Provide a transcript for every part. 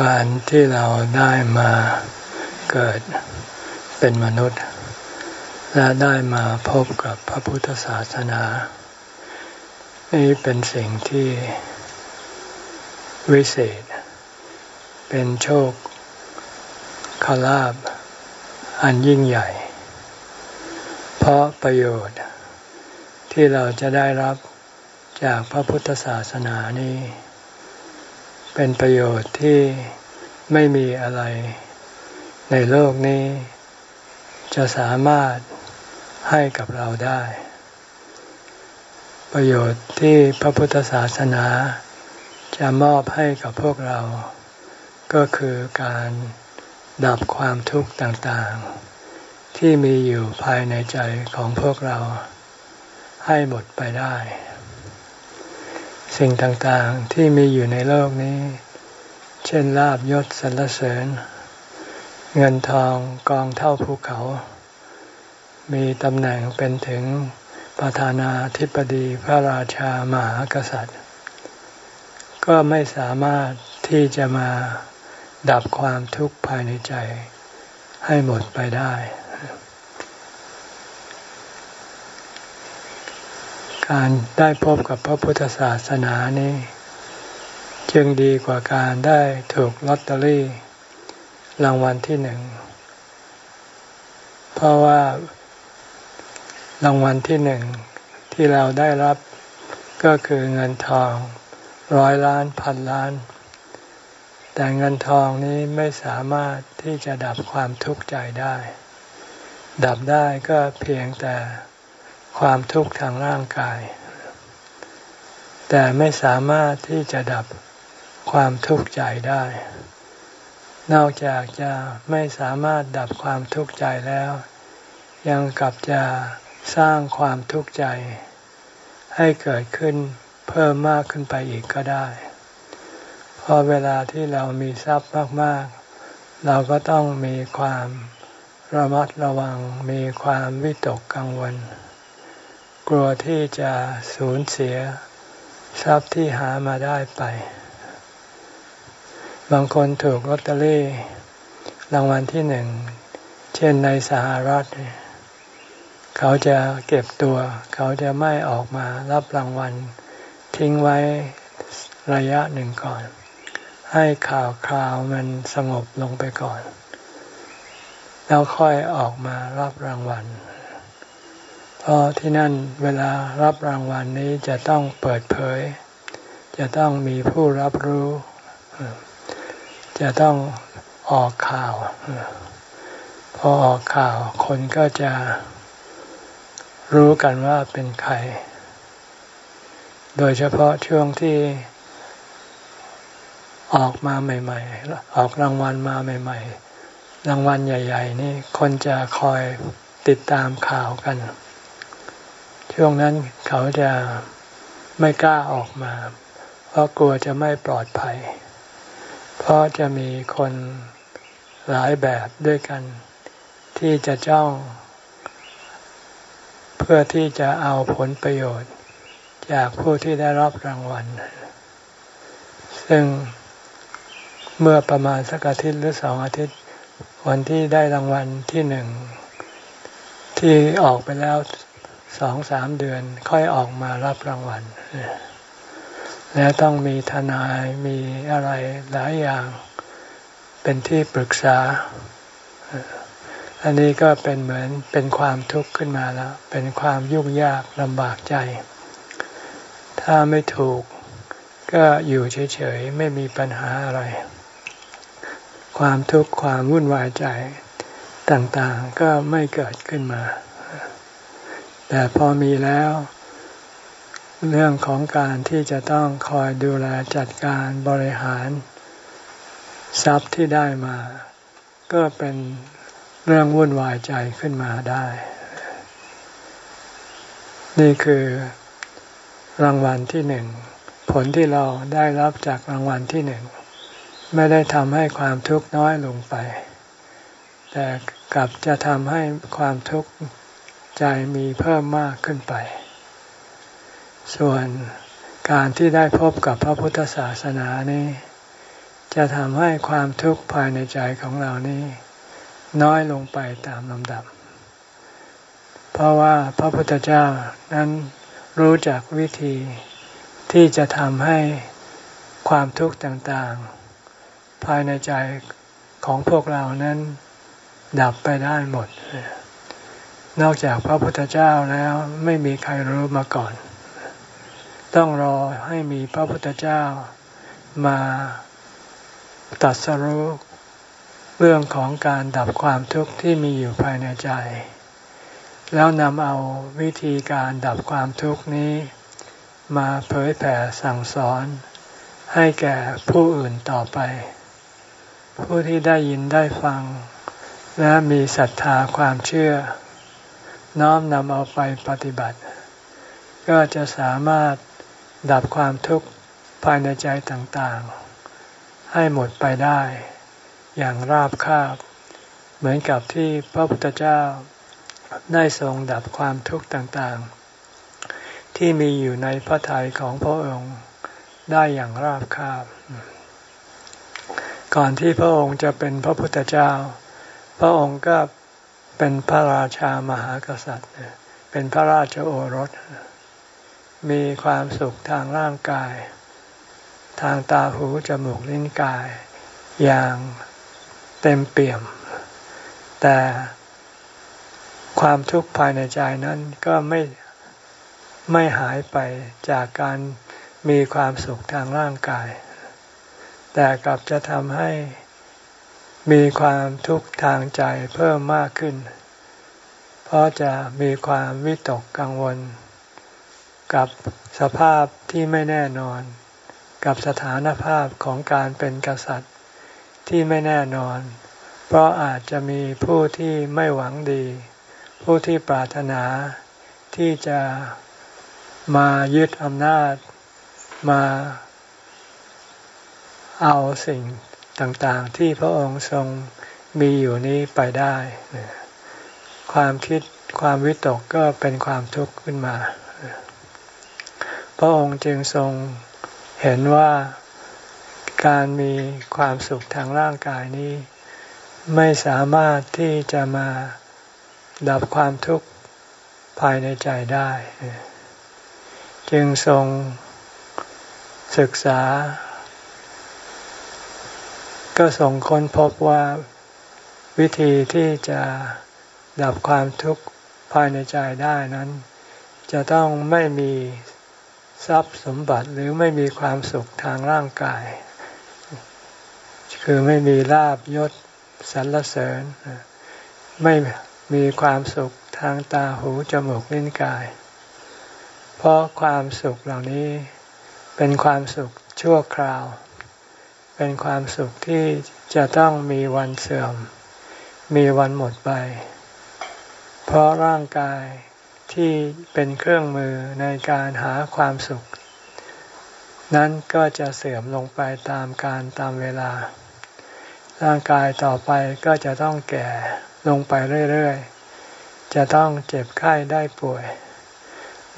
การที่เราได้มาเกิดเป็นมนุษย์ และได้มาพบกับพระพุทธศาสนานี่เป็นสิ่งที่วิเศษ เป็นโชคคาลาบอันยิ่งใหญ่ เพราะประโยชน์ที่เราจะได้รับจากพระพุทธศาสนานี้ เป็นประโยชน์ที่ไม่มีอะไร ในโลกนี้ จะสามารถให้กับเราได้ ประโยชน์ที่พระพุทธศาสนา จะมอบให้กับพวกเรา ก็คือการดับความทุกข์ต่างๆ ที่มีอยู่ภายในใจของพวกเราให้หมดไปได้ สิ่งต่างๆที่มีอยู่ในโลกนี้ เช่นลาบยศสรรเสริญ เงินทองกองเท่าภูเขา มีตำแหน่งเป็นถึงประธานาธิบดีพระราชามหากษัตริย์ ก็ไม่สามารถที่จะมาดับความทุกข์ภายในใจให้หมดไปได้ การได้พบกับพระพุทธศาสนานี้ จึงดีกว่าการได้ถูกลอตเตอรี่ รางวัลที่หนึ่ง เพราะว่ารางวัลที่หนึ่งที่เราได้รับก็คือเงินทองร้อยล้านพันล้าน แต่เงินทองนี้ไม่สามารถที่จะดับความทุกข์ใจได้ ดับได้ก็เพียงแต่ ความทุกข์ทางร่างกาย แต่ไม่สามารถที่จะดับความทุกข์ใจได้ นอกจากจะไม่สามารถดับความทุกข์ใจแล้ว ยังกลับจะสร้างความทุกข์ใจ ให้เกิดขึ้นเพิ่มมากขึ้นไปอีกก็ได้พอเวลาที่เรามีทรัพย์มาก ๆ เราก็ต้องมีความระมัดระวังมีความวิตกกังวล กลัวที่จะสูญเสียทรัพย์ที่หามาได้ไป บางคนถูกลอตเตอรี่รางวัลที่หนึ่ง เช่นในสหรัฐ เขาจะเก็บตัว เขาจะไม่ออกมารับรางวัล ทิ้งไว้ระยะหนึ่งก่อน ให้ข่าวคราวมันสงบลงไปก่อน แล้วค่อยออกมารับรางวัล เพราะที่นั่นเวลารับรางวัลนนี้จะต้องเปิดเผย จะต้องมีผู้รับรู้ จะต้องออกข่าว พอออกข่าวคนก็จะรู้กันว่าเป็นใคร โดยเฉพาะช่วงที่ออกมาใหม่ ๆ ออกรางวัลมาใหม่ ๆ รางวัลใหญ่ ๆ นี่คนจะคอยติดตามข่าวกัน ช่วงนั้นเขาจะไม่กล้าออกมา เพราะกลัวจะไม่ปลอดภัย เพราะจะมีคนหลายแบบด้วยกัน ที่จะจ้อง เพื่อที่จะเอาผลประโยชน์ จากผู้ที่ได้รับรางวัล ซึ่งเมื่อประมาณสักอาทิตย์หรือสองอาทิตย์วันที่ได้รางวัลที่หนึ่งที่ออกไปแล้ว สองสามเดือนค่อยออกมารับรางวัล แล้วต้องมีทนายมีอะไรหลายอย่างเป็นที่ปรึกษา อันนี้ก็เป็นเหมือนเป็นความทุกข์ขึ้นมาแล้ว เป็นความยุ่งยากลำบากใจ ถ้าไม่ถูกก็อยู่เฉยๆ ไม่มีปัญหาอะไร ความทุกข์ความวุ่นวายใจต่างๆ ก็ไม่เกิดขึ้นมา แต่พอมีแล้ว เรื่องของการที่จะต้องคอยดูแลจัดการบริหาร ทรัพย์ที่ได้มา ก็เป็นเรื่องวุ่นวายใจขึ้นมาได้ นี่คือรางวัลที่หนึ่ง ผลที่เราได้รับจากรางวัลที่หนึ่ง ไม่ได้ทำให้ความทุกข์น้อยลงไป แต่กลับจะทำให้ความทุกข์ ใจมีเพิ่มมากขึ้นไป ส่วนการที่ได้พบกับพระพุทธศาสนานี้ จะทำให้ความทุกข์ภายในใจของเรานี้ น้อยลงไปตามลำดับ เพราะว่าพระพุทธเจ้านั้นรู้จักวิธีที่จะทำให้ความทุกข์ต่างๆ ภายในใจของพวกเรานั้นดับไปได้หมด นอกจากพระพุทธเจ้าแล้วไม่มีใครรู้มาก่อน ต้องรอให้มีพระพุทธเจ้ามาตัดสรู้เรื่องของการดับความทุกข์ที่มีอยู่ภายในใจ แล้วนำเอาวิธีการดับความทุกข์นี้ มาเผยแผ่สั่งสอน ให้แก่ผู้อื่นต่อไป ผู้ที่ได้ยินได้ฟัง และมีศรัทธาความเชื่อ น้อมนำเอาไปปฏิบัติ ก็จะสามารถดับความทุกข์ภายในใจต่างๆ ให้หมดไปได้ อย่างราบคาบ เหมือนกับที่พระพุทธเจ้าได้ทรงดับความทุกข์ต่างๆ ที่มีอยู่ในพระทัยของพระองค์ได้อย่างราบคาบ ก่อนที่พระองค์จะเป็นพระพุทธเจ้า พระองค์ก็ เป็นพระราชามหากษัตริย์ เป็นพระราชโอรส มีความสุขทางร่างกาย ทางตาหูจมูกลิ้นกาย อย่างเต็มเปี่ยม แต่ความทุกข์ภายในใจนั้นก็ไม่ไม่หายไปจากการมีความสุขทางร่างกาย แต่กลับจะทำให้ มีความทุกข์ทางใจเพิ่มมากขึ้น เพราะจะมีความวิตกกังวล กับสภาพที่ไม่แน่นอน กับสถานภาพของการเป็นกษัตริย์ที่ไม่แน่นอน เพราะอาจจะมีผู้ที่ไม่หวังดี ผู้ที่ปรารถนาที่จะมายึดอำนาจมาเอาสิ่ง ต่างๆ ที่พระองค์ทรงมีอยู่นี้ไปได้ ความคิดความวิตกก็เป็นความทุกข์ขึ้นมา พระองค์จึงทรงเห็นว่าการมีความสุขทางร่างกายนี้ ไม่สามารถที่จะมาดับความทุกข์ภายในใจได้ จึงทรงศึกษา ก็ทรงค้นพบว่าวิธีที่จะดับความทุกข์ภายในใจได้นั้น จะต้องไม่มีทรัพย์สมบัติหรือไม่มีความสุขทางร่างกาย คือไม่มีลาบยศสรรเสริญ ไม่มีความสุขทางตาหูจมูกลิ้นกาย เพราะความสุขเหล่านี้เป็นความสุขชั่วคราว เป็นความสุขที่จะต้องมีวันเสื่อม มีวันหมดไป เพราะร่างกายที่เป็นเครื่องมือในการหาความสุข นั้นก็จะเสื่อมลงไปตามการตามเวลา ร่างกายต่อไปก็จะต้องแก่ลงไปเรื่อยๆ จะต้องเจ็บไข้ได้ป่วย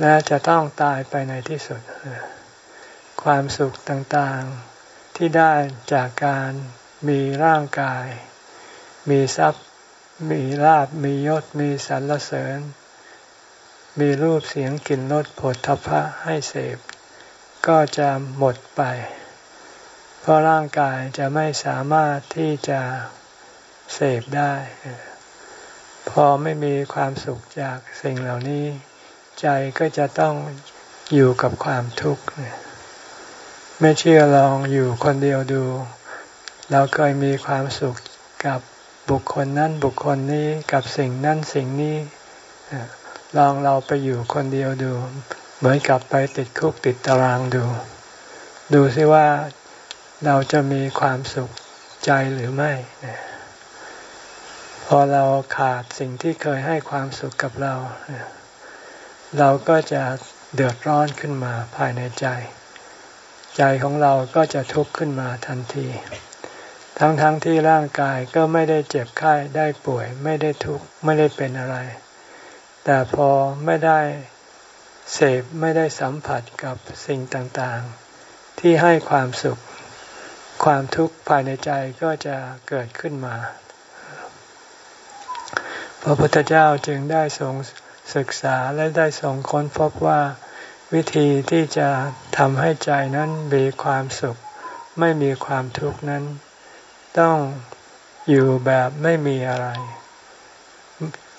และจะต้องตายไปในที่สุด ความสุขต่างๆ ที่ได้จากการมีร่างกาย มีทรัพย์ มีลาบมียศ มีสรรเสริญ มีรูปเสียงกลิ่นรสผลทพะให้เสพ ก็จะหมดไป เพราะร่างกายจะไม่สามารถที่จะเสพได้ พอไม่มีความสุขจากสิ่งเหล่านี้ ใจก็จะต้องอยู่กับความทุกข์ ไม่เชื่อลองอยู่คนเดียวดู เราเคยมีความสุขกับบุคคลนั้นบุคคลนี้กับสิ่งนั้นสิ่งนี้ลองเราไปอยู่คนเดียวดู เหมือนกับไปติดคุกติดตารางดู ดูซิว่าเราจะมีความสุขใจหรือไม่พอเราขาดสิ่งที่เคยให้ความสุขกับเรา เราก็จะเดือดร้อนขึ้นมาภายในใจ ใจของเราก็จะทุกข์ขึ้นมาทันที ทั้งๆทที่ร่างกายก็ไม่ได้เจ็บไข้ได้ป่วย ไม่ได้ทุกข์ไม่ได้เป็นอะไร แต่พอไม่ได้เสพไม่ได้สัมผัสกับสิ่งต่างๆ ที่ให้ความสุข ความทุกข์ภายในใจก็จะเกิดขึ้นมา พระพุทธเจ้าจึงได้ทรงศึกษาและได้ทรงค้นพบว่า วิธีที่จะทำให้ใจนั้นมีความสุข ไม่มีความทุกข์นั้น ต้องอยู่แบบไม่มีอะไร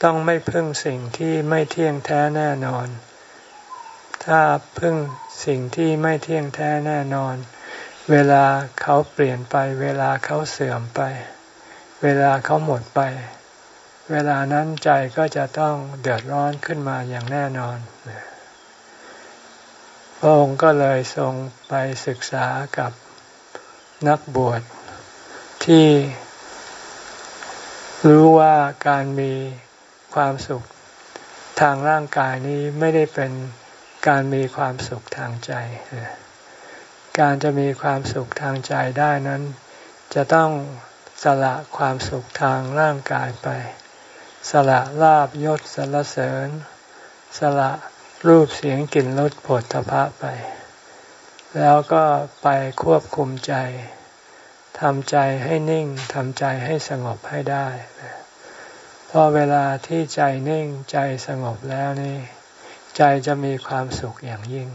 ต้องไม่พึ่งสิ่งที่ไม่เที่ยงแท้แน่นอน ถ้าพึ่งสิ่งที่ไม่เที่ยงแท้แน่นอน เวลาเขาเปลี่ยนไป เวลาเขาเสื่อมไป เวลาเขาหมดไป เวลานั้นใจก็จะต้องเดือดร้อนขึ้นมาอย่างแน่นอน ระองค์ก็เลยทรงไปศึกษากับนักบวชที่รู้ว่าการมีความสุขทางร่างกายนี้ไม่ได้เป็นการมีความสุขทางใจ การจะมีความสุขทางใจได้นั้น จะต้องสละความสุขทางร่างกายไป สละลาบยศสรรเสริญ สละ รูปเสียงกลิ่นรสผลทพะไป แล้วก็ไปควบคุมใจทำใจให้นิ่งทำใจให้สงบให้ได้พอเวลาที่ใจนิ่งใจสงบแล้วนี่ ใจจะมีความสุขอย่างยิ่ง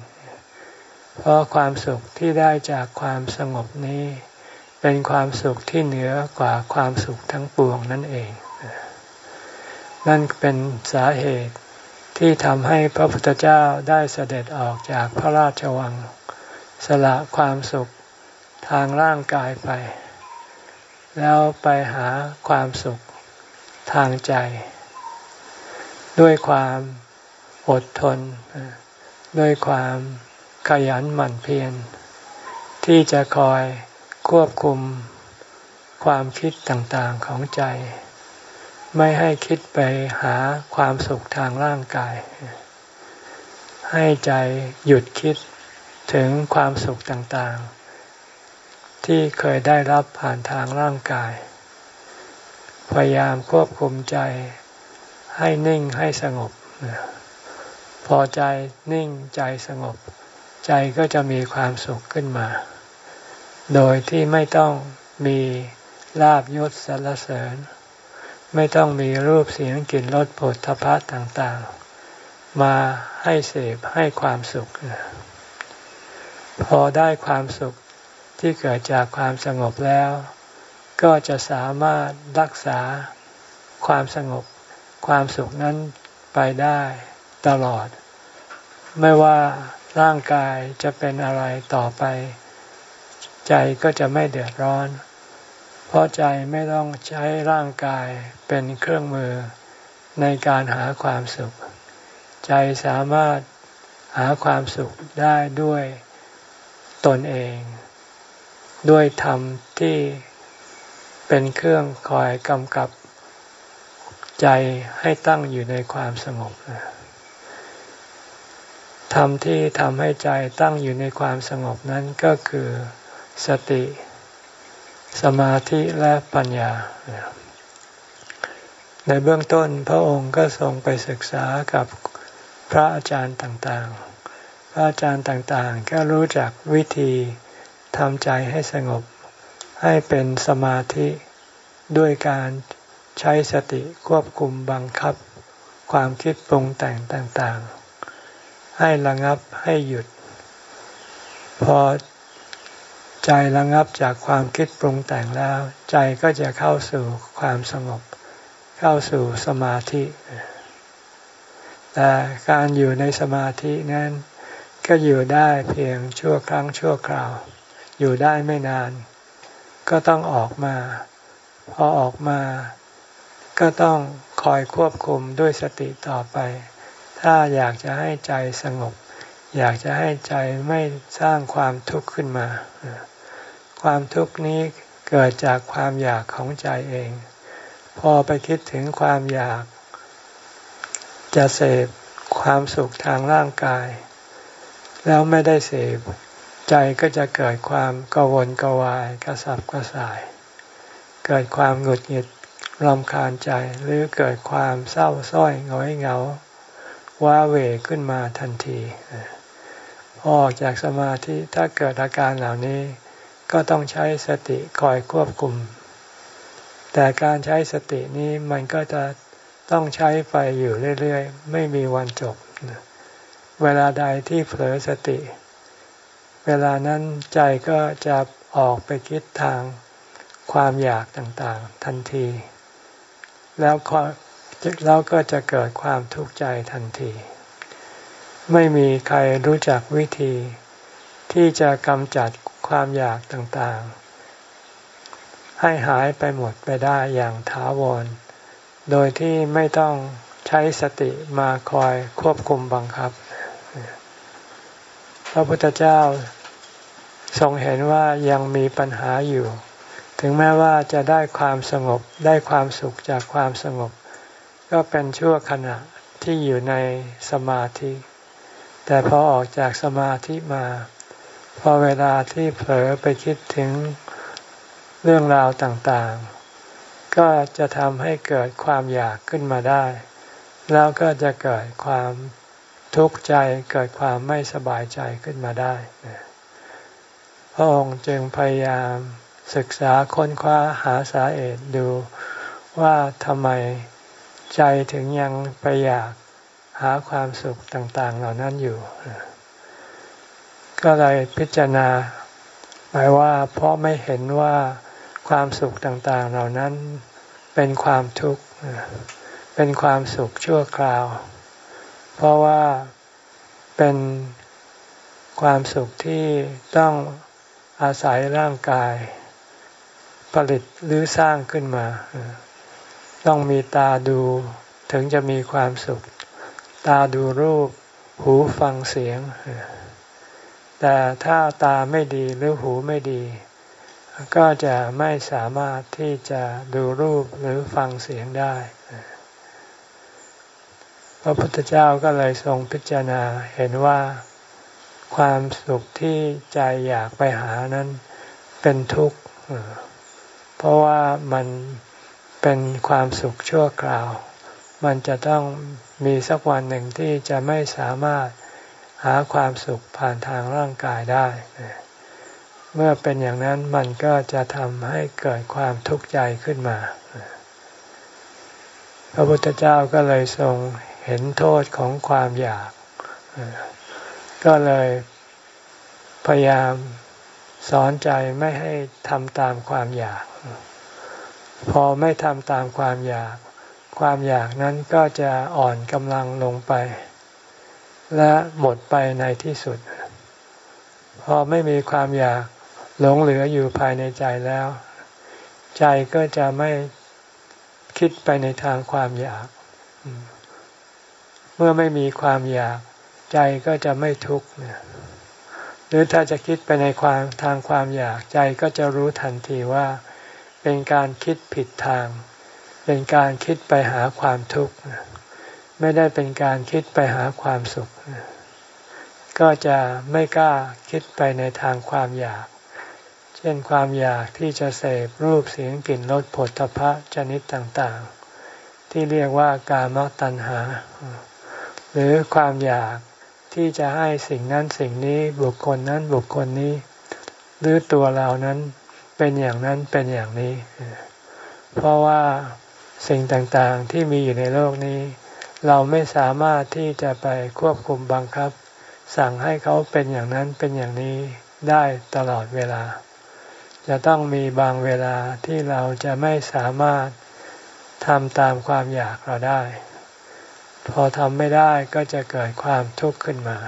เพราะความสุขที่ได้จากความสงบนี้ เป็นความสุขที่เหนือกว่าความสุขทั้งปวงนั่นเอง นั่นเป็นสาเหตุ ที่ทำให้พระพุทธเจ้าได้เสด็จออกจากพระราชวัง สละความสุขทางร่างกายไป แล้วไปหาความสุขทางใจ ด้วยความอดทน ด้วยความขยันหมั่นเพียร ที่จะคอยควบคุมความคิดต่างๆของใจ ไม่ให้คิดไปหาความสุขทางร่างกาย ให้ใจหยุดคิดถึงความสุขต่างๆ ที่เคยได้รับผ่านทางร่างกาย พยายามควบคุมใจให้นิ่งให้สงบ พอใจนิ่งใจสงบ ใจก็จะมีความสุขขึ้นมา โดยที่ไม่ต้องมีลาบยศสรรเสริญ ไม่ต้องมีรูปเสียงกลิ่นรสผลทพะต่างๆ มาให้เสพให้ความสุข พอได้ความสุขที่เกิดจากความสงบแล้ว ก็จะสามารถรักษาความสงบ ความสุขนั้นไปได้ตลอด ไม่ว่าร่างกายจะเป็นอะไรต่อไป ใจก็จะไม่เดือดร้อน เพราะใจไม่ต้องใช้ร่างกายเป็นเครื่องมือในการหาความสุข ใจสามารถหาความสุขได้ด้วยตนเอง ด้วยธรรมที่เป็นเครื่องคอยกำกับใจให้ตั้งอยู่ในความสงบธรรมที่ทำให้ใจตั้งอยู่ในความสงบนั้นก็คือสติ สมาธิและปัญญา ในเบื้องต้นพระองค์ก็ทรงไปศึกษากับพระอาจารย์ต่างๆ พระอาจารย์ต่างๆ ก็รู้จักวิธีทำใจให้สงบ ให้เป็นสมาธิด้วยการใช้สติควบคุมบังคับ ความคิดปรุงแต่งต่างๆ ให้ระงับให้หยุด พอ ใจระงับจากความคิดปรุงแต่งแล้ว ใจก็จะเข้าสู่ความสงบ เข้าสู่สมาธิ แต่การอยู่ในสมาธินั้น ก็อยู่ได้เพียงชั่วครั้งชั่วคราว อยู่ได้ไม่นาน ก็ต้องออกมา พอออกมา ก็ต้องคอยควบคุมด้วยสติต่อไป ถ้าอยากจะให้ใจสงบ อยากจะให้ใจไม่สร้างความทุกข์ขึ้นมา ความทุกข์นี้เกิดจากความอยากของใจเอง พอไปคิดถึงความอยาก จะเสพความสุขทางร่างกาย แล้วไม่ได้เสพใจก็จะเกิดความกังวลกวายกระสับกระส่าย เกิดความหงุดหงิดรำคาญใจหรือเกิดความเศร้าส้อยหงอยเหงาว้าเหวขึ้นมาทันที พอออกจากสมาธิถ้าเกิดอาการเหล่านี้ ก็ต้องใช้สติคอยควบคุม แต่การใช้สตินี้มันก็จะต้องใช้ไปอยู่เรื่อยๆ ไม่มีวันจบ เวลาใดที่เผลอสติ เวลานั้นใจก็จะออกไปคิดทางความอยากต่างๆ ทันที แล้วแล้วก็จะเกิดความทุกข์ใจทันที ไม่มีใครรู้จักวิธี ที่จะกำจัดความอยากต่างๆ ให้หายไปหมดไปได้อย่างถาวร โดยที่ไม่ต้องใช้สติมาคอยควบคุมบังคับ พระพุทธเจ้าทรงเห็นว่ายังมีปัญหาอยู่ ถึงแม้ว่าจะได้ความสงบได้ความสุขจากความสงบ ก็เป็นชั่วขณะที่อยู่ในสมาธิ แต่พอออกจากสมาธิมา พอเวลาที่เผลอไปคิดถึงเรื่องราวต่างๆ ก็จะทำให้เกิดความอยากขึ้นมาได้ แล้วก็จะเกิดความทุกข์ใจเกิดความไม่สบายใจขึ้นมาได้ พระองค์จึงพยายามศึกษาค้นคว้าหาสาเหตุดูว่าทำไมใจถึงยังไปอยาก หาความสุขต่าง ๆ เหล่านั้นอยู่ ก็เลยพิจารณาหมายว่าเพราะไม่เห็นว่าความสุขต่าง ๆ เหล่านั้นเป็นความทุกข์เป็นความสุขชั่วคราว เพราะว่าเป็นความสุขที่ต้องอาศัยร่างกาย ผลิตหรือสร้างขึ้นมา ต้องมีตาดูถึงจะมีความสุข ตาดูรูป หูฟังเสียง แต่ถ้าตาไม่ดีหรือหูไม่ดี ก็จะไม่สามารถที่จะดูรูปหรือฟังเสียงได้ พระพุทธเจ้าก็เลยทรงพิจารณาเห็นว่าความสุขที่ใจอยากไปหานั้นเป็นทุกข์ เพราะว่ามันเป็นความสุขชั่วคราว มันจะต้องมีสักวันหนึ่งที่จะไม่สามารถหาความสุขผ่านทางร่างกายได้ เมื่อเป็นอย่างนั้นมันก็จะทำให้เกิดความทุกข์ใจขึ้นมา พระพุทธเจ้าก็เลยทรงเห็นโทษของความอยาก ก็เลยพยายามสอนใจไม่ให้ทำตามความอยาก พอไม่ทำตามความอยาก ความอยากนั้นก็จะอ่อนกำลังลงไป และหมดไปในที่สุด พอไม่มีความอยากหลงเหลืออยู่ภายในใจแล้ว ใจก็จะไม่คิดไปในทางความอยาก เมื่อไม่มีความอยาก ใจก็จะไม่ทุกข์หรือถ้าจะคิดไปในความทางความอยากใจก็จะรู้ทันทีว่า เป็นการคิดผิดทาง เป็นการคิดไปหาความทุกข์ไม่ได้เป็นการคิดไปหาความสุข ก็จะไม่กล้าคิดไปในทางความอยาก เช่นความอยากที่จะเสพรูปเสียงกลิ่นรสผลทพะชนิดต่างๆ ที่เรียกว่ากามตัณหา หรือความอยากที่จะให้สิ่งนั้นสิ่งนี้บุคคลนั้นบุคคลนี้ หรือตัวเรานั้นเป็นอย่างนั้นเป็นอย่างนี้ เพราะว่า สิ่งต่างๆที่มีอยู่ในโลกนี้ เราไม่สามารถที่จะไปควบคุมบังคับ สั่งให้เขาเป็นอย่างนั้นเป็นอย่างนี้ได้ตลอดเวลา จะต้องมีบางเวลาที่เราจะไม่สามารถทำตามความอยากเราได้ พอทำไม่ได้ก็จะเกิดความทุกข์ขึ้นมา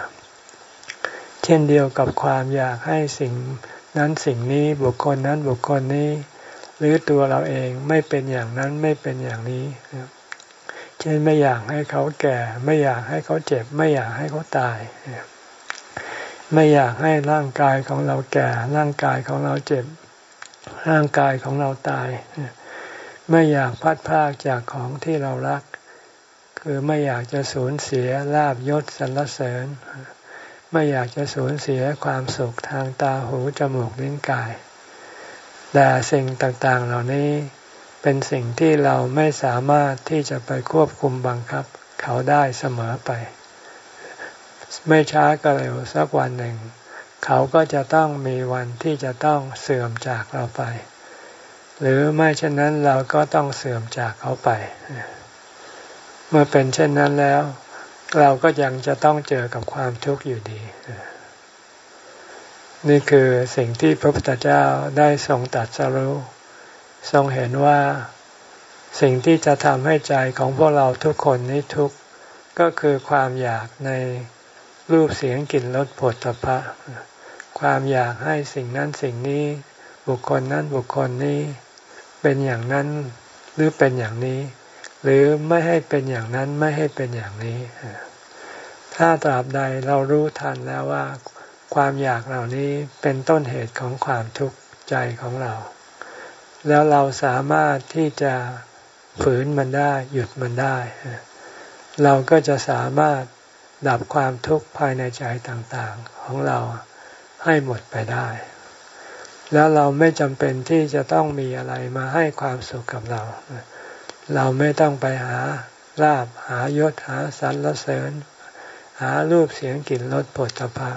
เช่นเดียวกับความอยากให้สิ่งนั้นสิ่งนี้บุคคลนั้นบุคคลนี้ หรือตัวเราเองไม่เป็นอย่างนั้นไม่เป็นอย่างนี้เช่นไม่อยากให้เขาแก่ ไม่อยากให้เขาเจ็บ ไม่อยากให้เขาตาย ไม่อยากให้ร่างกายของเราแก่ ร่างกายของเราเจ็บ ร่างกายของเราตาย ไม่อยากพัดพากจากของที่เรารัก คือไม่อยากจะสูญเสียลาบยศสรรเสริญ ไม่อยากจะสูญเสียความสุขทางตาหูจมูกลิ้นกาย แต่สิ่งต่างๆเหล่านี้เป็นสิ่งที่เราไม่สามารถที่จะไปควบคุมบังคับ เขาได้เสมอไป ไม่ช้าก็เร็วสักวันหนึ่ง เขาก็จะต้องมีวันที่จะต้องเสื่อมจากเราไป หรือไม่เช่นนั้นเราก็ต้องเสื่อมจากเขาไป เมื่อเป็นเช่นนั้นแล้ว เราก็ยังจะต้องเจอกับความทุกข์อยู่ดี นี่คือสิ่งที่พระพุทธเจ้าได้ทรงตัดสรู้ทรงเห็นว่าสิ่งที่จะทำให้ใจของพวกเราทุกคนนี้ทุกข์ก็คือความอยากในรูปเสียงกลิ่นรสผลตภะความอยากให้สิ่งนั้นสิ่งนี้ บุคคลนั้นบุคคลนี้ เป็นอย่างนั้นหรือเป็นอย่างนี้ หรือไม่ให้เป็นอย่างนั้นไม่ให้เป็นอย่างนี้ ถ้าตราบใดเรารู้ทันแล้วว่า ความอยากเหล่านี้เป็นต้นเหตุของความทุกข์ใจของเรา แล้วเราสามารถที่จะฝืนมันได้หยุดมันได้ เราก็จะสามารถดับความทุกข์ภายในใจต่างๆ ของเราให้หมดไปได้ แล้วเราไม่จำเป็นที่จะต้องมีอะไรมาให้ความสุขกับเรา เราไม่ต้องไปหาลาบหายศหาสรรเสริญ หารูปเสียงกลิ่นรสผลตภะ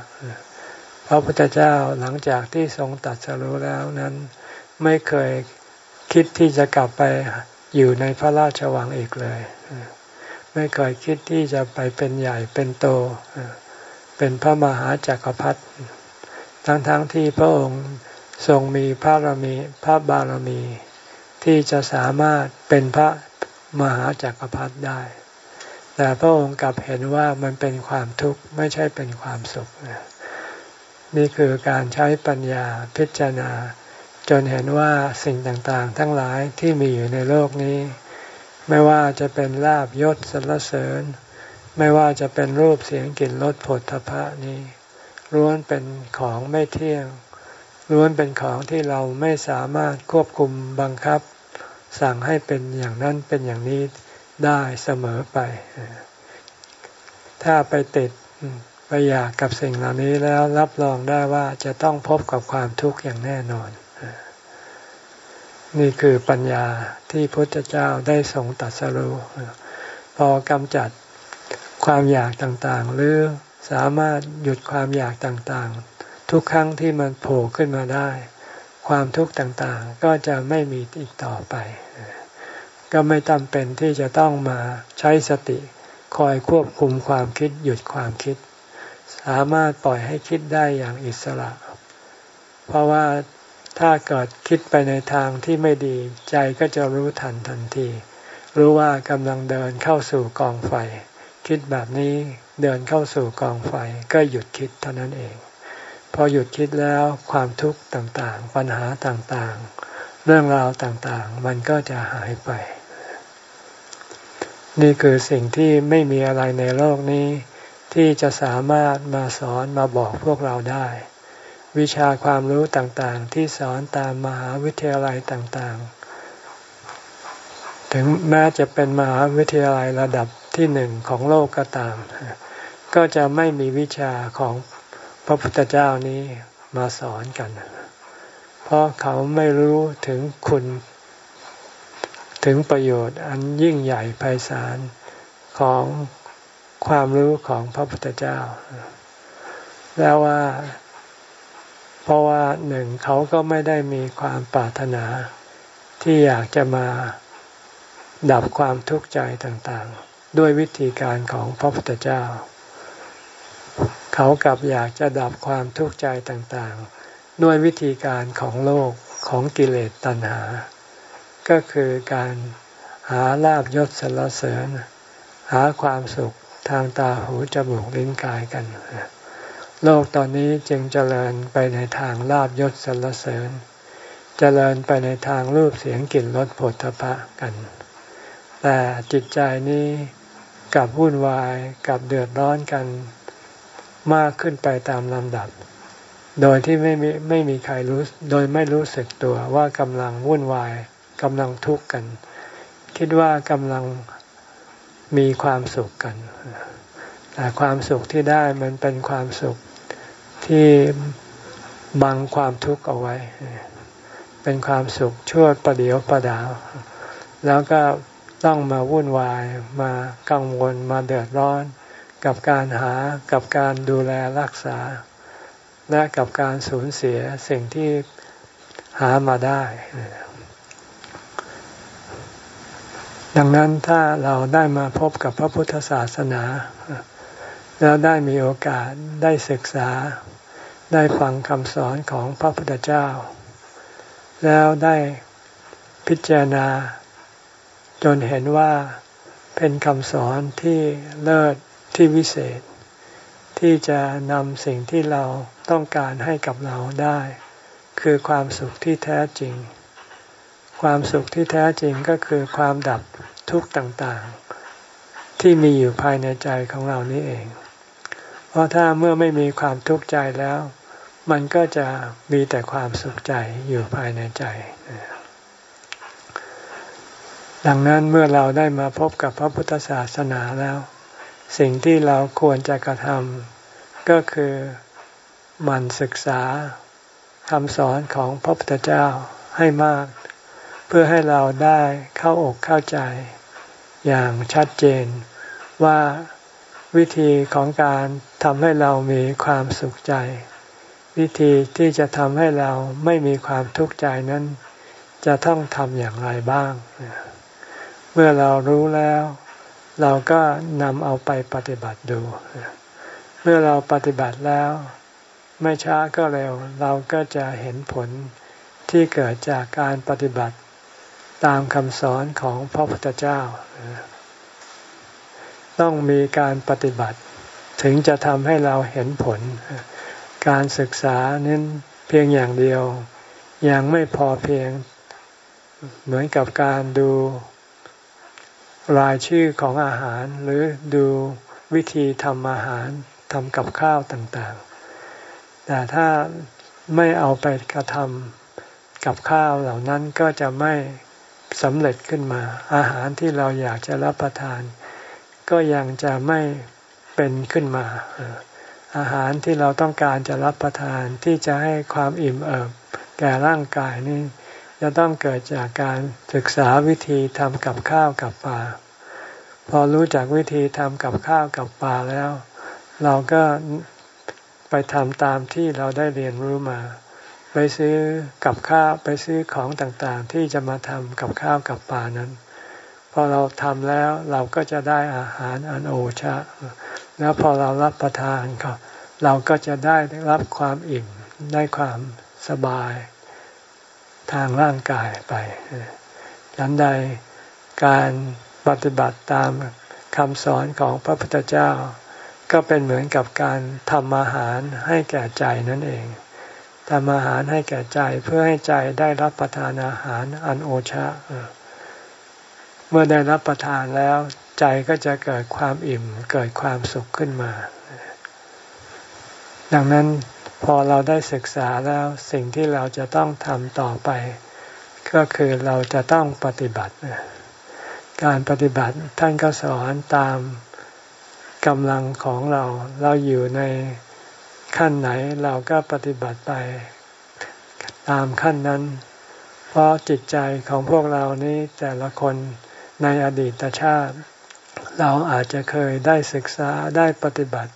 ระพุทธเจ้าหลังจากที่ทรงตัดสรู้แล้วนั้นไม่เคยคิดที่จะกลับไปอยู่ในพระราชวังอีกเลย ไม่เคยคิดที่จะไปเป็นใหญ่เป็นโต เป็นพระมหาจากักรพรรดิทั้งๆทที่พระองค์ทรงมีพระรมีพระบารมี ที่จะสามารถเป็นพระมหาจากักรพรรดิได้ แต่พระองค์กลับเห็นว่ามันเป็นความทุกข์ไม่ใช่เป็นความสุขนี่ นี่คือการใช้ปัญญาพิจารณา จนเห็นว่าสิ่งต่างๆ ทั้งหลายที่มีอยู่ในโลกนี้ ไม่ว่าจะเป็นลาบยศสรรเสริญ ไม่ว่าจะเป็นรูปเสียงกลิ่นรสผลทพะนี้ล้วนเป็นของไม่เที่ยงล้วนเป็นของที่เราไม่สามารถควบคุมบังคับ สั่งให้เป็นอย่างนั้นเป็นอย่างนี้ได้เสมอไป ถ้าไปติด อยากกับสิ่งเหล่านี้แล้วรับรองได้ว่าจะต้องพบกับความทุกข์อย่างแน่นอน นี่คือปัญญาที่พุทธเจ้าได้ทรงตัดสรู้พอกำจัดความอยากต่างๆ หรือสามารถหยุดความอยากต่างๆ ทุกครั้งที่มันโผล่ขึ้นมาได้ ความทุกข์ต่างๆ ก็จะไม่มีอีกต่อไป ก็ไม่จำเป็นที่จะต้องมาใช้สติคอยควบคุมความคิดหยุดความคิด สามารถปล่อยให้คิดได้อย่างอิสระ เพราะว่าถ้าเกิดคิดไปในทางที่ไม่ดีใจก็จะรู้ทันทันที รู้ว่ากำลังเดินเข้าสู่กองไฟ คิดแบบนี้เดินเข้าสู่กองไฟ ก็หยุดคิดเท่านั้นเอง พอหยุดคิดแล้วความทุกข์ต่างๆ ปัญหาต่างๆ เรื่องราวต่างๆ มันก็จะหายไป นี่คือสิ่งที่ไม่มีอะไรในโลกนี้ ที่จะสามารถมาสอนมาบอกพวกเราได้ วิชาความรู้ต่างๆ ที่สอนตามมหาวิทยาลัยต่างๆ ถึงแม้จะเป็นมหาวิทยาลัยระดับที่หนึ่งของโลกก็ตาม ก็จะไม่มีวิชาของพระพุทธเจ้านี้มาสอนกัน เพราะเขาไม่รู้ถึงคุณถึงประโยชน์อันยิ่งใหญ่ไพศาลของ ความรู้ของพระพุทธเจ้า แล้วว่า เพราะว่าหนึ่งเขาก็ไม่ได้มีความปรารถนา ที่อยากจะมาดับความทุกข์ใจต่างๆ ด้วยวิธีการของพระพุทธเจ้า เขากลับอยากจะดับความทุกข์ใจต่างๆ ด้วยวิธีการของโลกของกิเลสตัณหา ก็คือการหาลาบยศสรรเสริญ หาความสุข ทางตาหูจมูกลิ้นกายกัน โลกตอนนี้จึงเจริญไปในทางลาบยศสรรเสริญ เจริญไปในทางรูปเสียงกลิ่นรสผลทพะกัน แต่จิตใจนี้กับวุ่นวายกับเดือดร้อนกันมากขึ้นไปตามลำดับ โดยที่ไม่มีไม่มีใครรู้โดยไม่รู้สึกตัวว่ากำลังวุ่นวายกำลังทุกข์กัน คิดว่ากำลัง มีความสุขกัน แต่ความสุขที่ได้มันเป็นความสุขที่บังความทุกข์เอาไว้ เป็นความสุขชั่วประเดียวประดาว แล้วก็ต้องมาวุ่นวายมากังวลมาเดือดร้อน กับการหากับการดูแลรักษา และกับการสูญเสียสิ่งที่หามาได้ ดังนั้นถ้าเราได้มาพบกับพระพุทธศาสนา แล้วได้มีโอกาสได้ศึกษา ได้ฟังคำสอนของพระพุทธเจ้า แล้วได้พิจารณา จนเห็นว่าเป็นคำสอนที่เลิศที่วิเศษ ที่จะนำสิ่งที่เราต้องการให้กับเราได้ คือความสุขที่แท้จริง ความสุขที่แท้จริงก็คือความดับทุกข์ต่างๆ ที่มีอยู่ภายในใจของเรานี้เอง เพราะถ้าเมื่อไม่มีความทุกข์ใจแล้ว มันก็จะมีแต่ความสุขใจอยู่ภายในใจ ดังนั้นเมื่อเราได้มาพบกับพระพุทธศาสนาแล้ว สิ่งที่เราควรจะกระทำก็คือมันศึกษาคำสอนของพระพุทธเจ้าให้มาก พื่อให้เราได้เข้าอกเข้าใจ อย่างชัดเจนว่าวิธีของการทำให้เรามีความสุขใจ วิธีที่จะทำให้เราไม่มีความทุกข์ใจนั้น จะต้องทำอย่างไรบ้าง เมื่อเรารู้แล้ว เราก็นำเอาไปปฏิบัติดู เมื่อเราปฏิบัติแล้ว ไม่ช้าก็เร็ว เราก็จะเห็นผลที่เกิดจากการปฏิบัติ ตามคำสอนของพระพุทธเจ้า ต้องมีการปฏิบัติ ถึงจะทำให้เราเห็นผล การศึกษาเน้นเพียงอย่างเดียว ยังไม่พอเพียงเหมือนกับการดูรายชื่อของอาหาร หรือดูวิธีทำอาหารทำกับข้าวต่างๆ แต่ถ้าไม่เอาไปกระทำกับข้าวเหล่านั้นก็จะไม่ สำเร็จขึ้นมา อาหารที่เราอยากจะรับประทาน ก็ยังจะไม่เป็นขึ้นมา อาหารที่เราต้องการจะรับประทานที่จะให้ความอิ่มเอิบแก่ร่างกายนี่จะต้องเกิดจากการศึกษาวิธีทำกับข้าวกับปลาพอรู้จักวิธีทำกับข้าวกับปลาแล้ว เราก็ไปทำตามที่เราได้เรียนรู้มา ไปซื้อกับข้าวไปซื้อของต่างๆ ที่จะมาทำกับข้าวกับปลานั้น พอเราทำแล้วเราก็จะได้อาหารอันโอชะ แล้วพอเรารับประทานก็เราก็จะได้รับความอิ่มได้ความสบายทางร่างกายไปดังใดการปฏิบัติตามคำสอนของพระพุทธเจ้า ก็เป็นเหมือนกับการทำอาหารให้แก่ใจนั่นเอง ทำอาหารให้แก่ใจเพื่อให้ใจได้รับประทานอาหารอันโอชะ เมื่อได้รับประทานแล้วใจก็จะเกิดความอิ่มเกิดความสุขขึ้นมา ดังนั้นพอเราได้ศึกษาแล้วสิ่งที่เราจะต้องทำต่อไป ก็คือเราจะต้องปฏิบัติ การปฏิบัติท่านก็สอนตามกำลังของเรา เราอยู่ใน ขั้นไหนเราก็ปฏิบัติไปตามขั้นนั้น เพราะจิตใจของพวกเรานี้แต่ละคนในอดีตชาติ เราอาจจะเคยได้ศึกษาได้ปฏิบัติ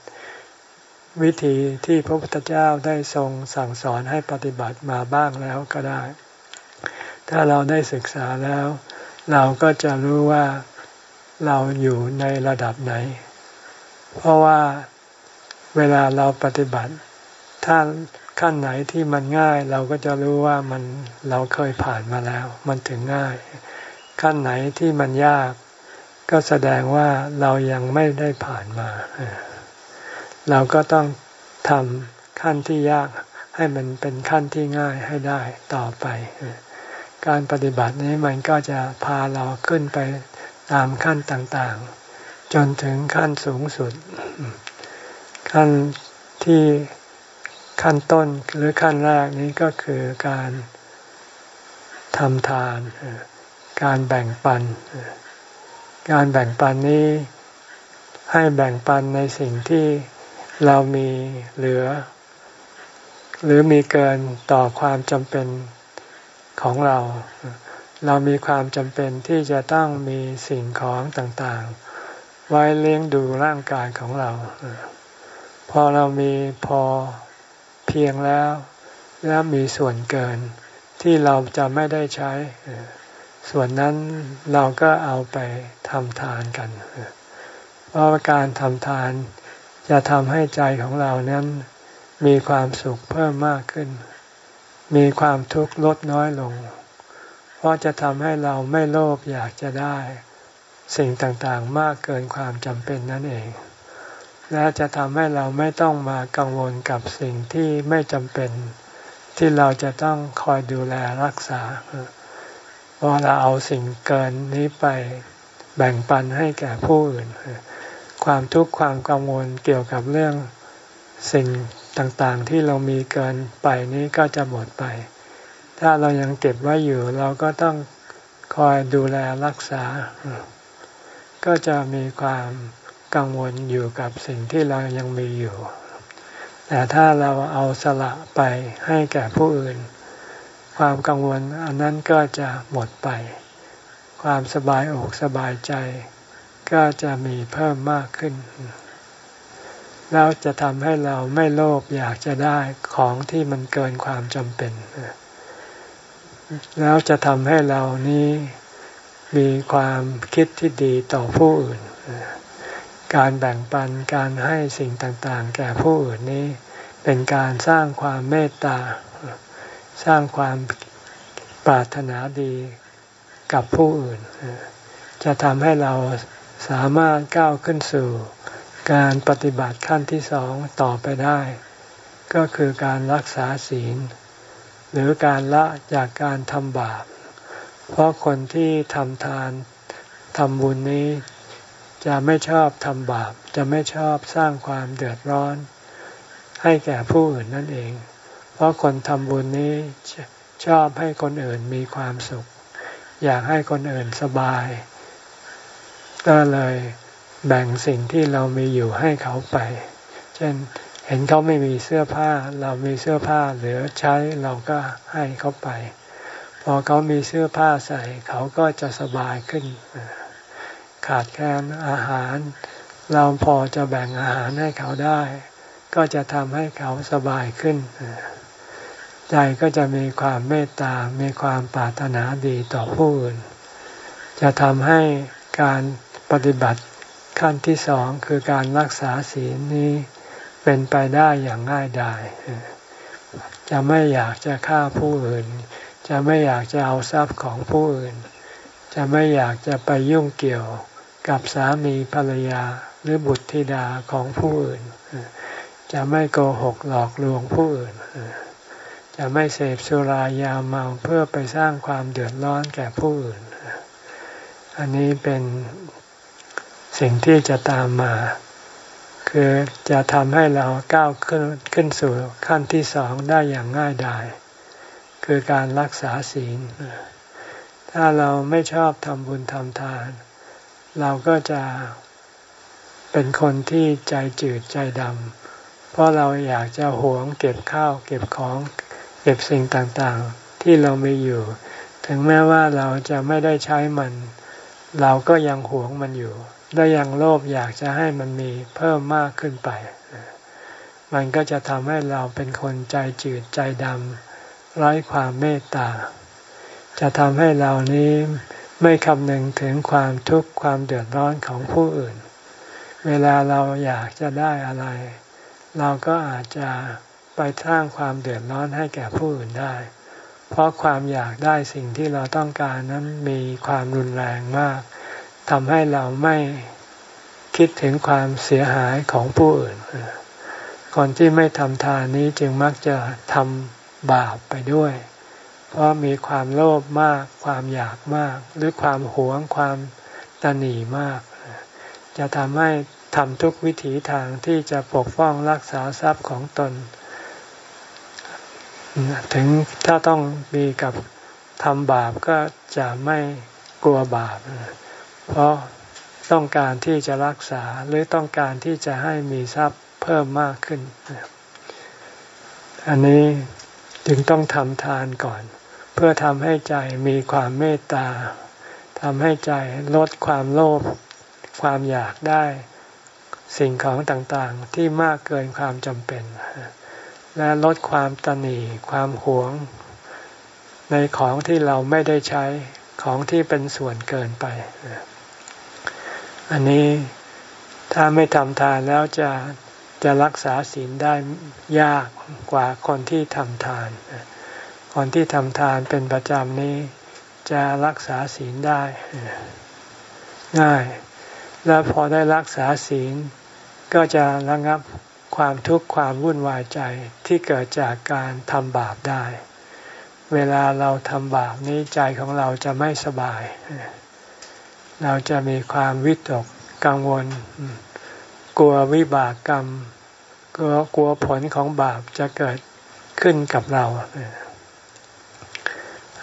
วิธีที่พระพุทธเจ้าได้ทรงสั่งสอนให้ปฏิบัติมาบ้างแล้วก็ได้ ถ้าเราได้ศึกษาแล้ว เราก็จะรู้ว่าเราอยู่ในระดับไหน เพราะว่า เวลาเราปฏิบัติ ถ้าขั้นไหนที่มันง่ายเราก็จะรู้ว่ามันเราเคยผ่านมาแล้ว มันถึงง่าย ขั้นไหนที่มันยาก ก็แสดงว่าเรายังไม่ได้ผ่านมา เราก็ต้องทำขั้นที่ยากให้มันเป็นขั้นที่ง่ายให้ได้ต่อไป การปฏิบัตินี้มันก็จะพาเราขึ้นไปตามขั้นต่างๆ จนถึงขั้นสูงสุด ขั้นที่ขั้นต้นหรือขั้นแรกนี้ก็คือการทำทาน การแบ่งปัน การแบ่งปันนี้ให้แบ่งปันในสิ่งที่เรามีเหลือ หรือมีเกินต่อความจำเป็นของเรา เรามีความจำเป็นที่จะต้องมีสิ่งของต่างๆ ไว้เลี้ยงดูร่างกายของเรา พอเรามีพอเพียงแล้ว แล้วมีส่วนเกินที่เราจะไม่ได้ใช้ ส่วนนั้นเราก็เอาไปทำทานกัน เพราะการทำทานจะทำให้ใจของเรานั้น มีความสุขเพิ่มมากขึ้น มีความทุกข์ลดน้อยลง เพราะจะทำให้เราไม่โลภอยากจะได้ สิ่งต่างๆมากเกินความจำเป็นนั่นเอง และจะทำให้เราไม่ต้องมากังวลกับสิ่งที่ไม่จำเป็น ที่เราจะต้องคอยดูแลรักษาเพราะเราเอาสิ่งเกินนี้ไปแบ่งปันให้แก่ผู้อื่น ความทุกข์ความกังวลเกี่ยวกับเรื่องสิ่งต่างๆ ที่เรามีเกินไปนี้ก็จะหมดไป ถ้าเรายังเก็บไว้อยู่ เราก็ต้องคอยดูแลรักษา ก็จะมีความ กังวลอยู่กับสิ่งที่เรายังมีอยู่ แต่ถ้าเราเอาสละไปให้แก่ผู้อื่น ความกังวลอันนั้นก็จะหมดไป ความสบายอกสบายใจ ก็จะมีเพิ่มมากขึ้น แล้วจะทำให้เราไม่โลภอยากจะได้ของที่มันเกินความจำเป็น แล้วจะทำให้เรานี้มีความคิดที่ดีต่อผู้อื่น การแบ่งปันการให้สิ่งต่างๆ แก่ผู้อื่นนี้ เป็นการสร้างความเมตตา สร้างความปรารถนาดีกับผู้อื่น จะทำให้เราสามารถก้าวขึ้นสู่การปฏิบัติขั้นที่สองต่อไปได้ ก็คือการรักษาศีล หรือการละจากการทำบาป เพราะคนที่ทำทานทำบุญนี้ จะไม่ชอบทำบาป จะไม่ชอบสร้างความเดือดร้อน ให้แก่ผู้อื่นนั่นเอง เพราะคนทำบุญนี้ชอบให้คนอื่นมีความสุข อยากให้คนอื่นสบาย ก็เลยแบ่งสิ่งที่เรามีอยู่ให้เขาไป เช่นเห็นเขาไม่มีเสื้อผ้า เรามีเสื้อผ้าเหลือใช้เราก็ให้เขาไป พอเขามีเสื้อผ้าใส่เขาก็จะสบายขึ้น ขาดแคลนอาหาร เราพอจะแบ่งอาหารให้เขาได้ ก็จะทำให้เขาสบายขึ้น ใจก็จะมีความเมตตา มีความปรารถนาดีต่อผู้อื่น จะทำให้การปฏิบัติขั้นที่สองคือการรักษาศีลนี้เป็นไปได้อย่างง่ายดาย จะไม่อยากจะฆ่าผู้อื่น จะไม่อยากจะเอาทรัพย์ของผู้อื่น จะไม่อยากจะไปยุ่งเกี่ยว กับสามีภรรยาหรือบุตรธิดาของผู้อื่น จะไม่โกหกหลอกลวงผู้อื่น จะไม่เสพสุรายาเมาเพื่อไปสร้างความเดือดร้อนแก่ผู้อื่น อันนี้เป็นสิ่งที่จะตามมา คือจะทำให้เราก้าวขึ้นขึ้นสู่ขั้นที่สองได้อย่างง่ายดาย คือการรักษาศีล ถ้าเราไม่ชอบทำบุญทำทาน เราก็จะเป็นคนที่ใจจืดใจดำเพราะเราอยากจะหวงเก็บข้าว เก็บของเก็บสิ่งต่างๆ ที่เรามีอยู่ ถึงแม้ว่าเราจะไม่ได้ใช้มัน เราก็ยังหวงมันอยู่และยังโลภอยากจะให้มันมีเพิ่มมากขึ้นไป มันก็จะทำให้เราเป็นคนใจจืดใจดำไร้ความเมตตา จะทำให้เรานี้ ไม่คำนึงถึงความทุกข์ความเดือดร้อนของผู้อื่น เวลาเราอยากจะได้อะไร เราก็อาจจะไปสร้างความเดือดร้อนให้แก่ผู้อื่นได้ เพราะความอยากได้สิ่งที่เราต้องการนั้นมีความรุนแรงมากทำให้เราไม่คิดถึงความเสียหายของผู้อื่น คนที่ไม่ทำทานนี้จึงมักจะทำบาปไปด้วย เพราะมีความโลภมาก ความอยากมาก หรือความหวงความตนีมาก จะทำให้ทำทุกวิถีทางที่จะปกป้องรักษาทรัพย์ของตน ถึงถ้าต้องมีกับทำบาปก็จะไม่กลัวบาป เพราะต้องการที่จะรักษาหรือต้องการที่จะให้มีทรัพย์เพิ่มมากขึ้น อันนี้จึงต้องทำทานก่อน เพื่อทำให้ใจมีความเมตตาทำให้ใจลดความโลภความอยากได้ สิ่งของต่างๆที่มากเกินความจำเป็น และลดความตนีความหวง ในของที่เราไม่ได้ใช้ของที่เป็นส่วนเกินไป อันนี้ถ้าไม่ทำทานแล้วจะจะรักษาศีลได้ยากกว่าคนที่ทำทาน คนที่ทำทานเป็นประจำนี้ จะรักษาศีลได้ ง่าย แล้วพอได้รักษาศีล ก็จะระงับความทุกข์ความวุ่นวายใจที่เกิดจากการทำบาปได้ เวลาเราทำบาปนี้ใจของเราจะไม่สบาย เราจะมีความวิตกกังวล กลัววิบากกรรมกลัวกลัวผลของบาปจะเกิดขึ้นกับเรา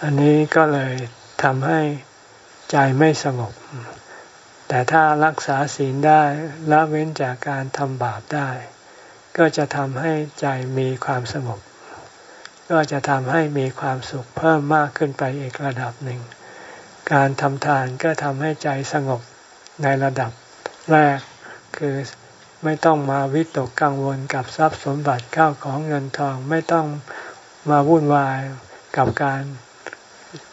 อันนี้ก็เลยทำให้ใจไม่สงบ แต่ถ้ารักษาศีลได้ละเว้นจากการทำบาปได้ ก็จะทำให้ใจมีความสงบ ก็จะทำให้มีความสุขเพิ่มมากขึ้นไปอีกระดับหนึ่ง การทำทานก็ทำให้ใจสงบในระดับแรกคือไม่ต้องมาวิตกกังวลกับทรัพย์สมบัติข้าวของเงินทองไม่ต้องมาวุ่นวายกับการ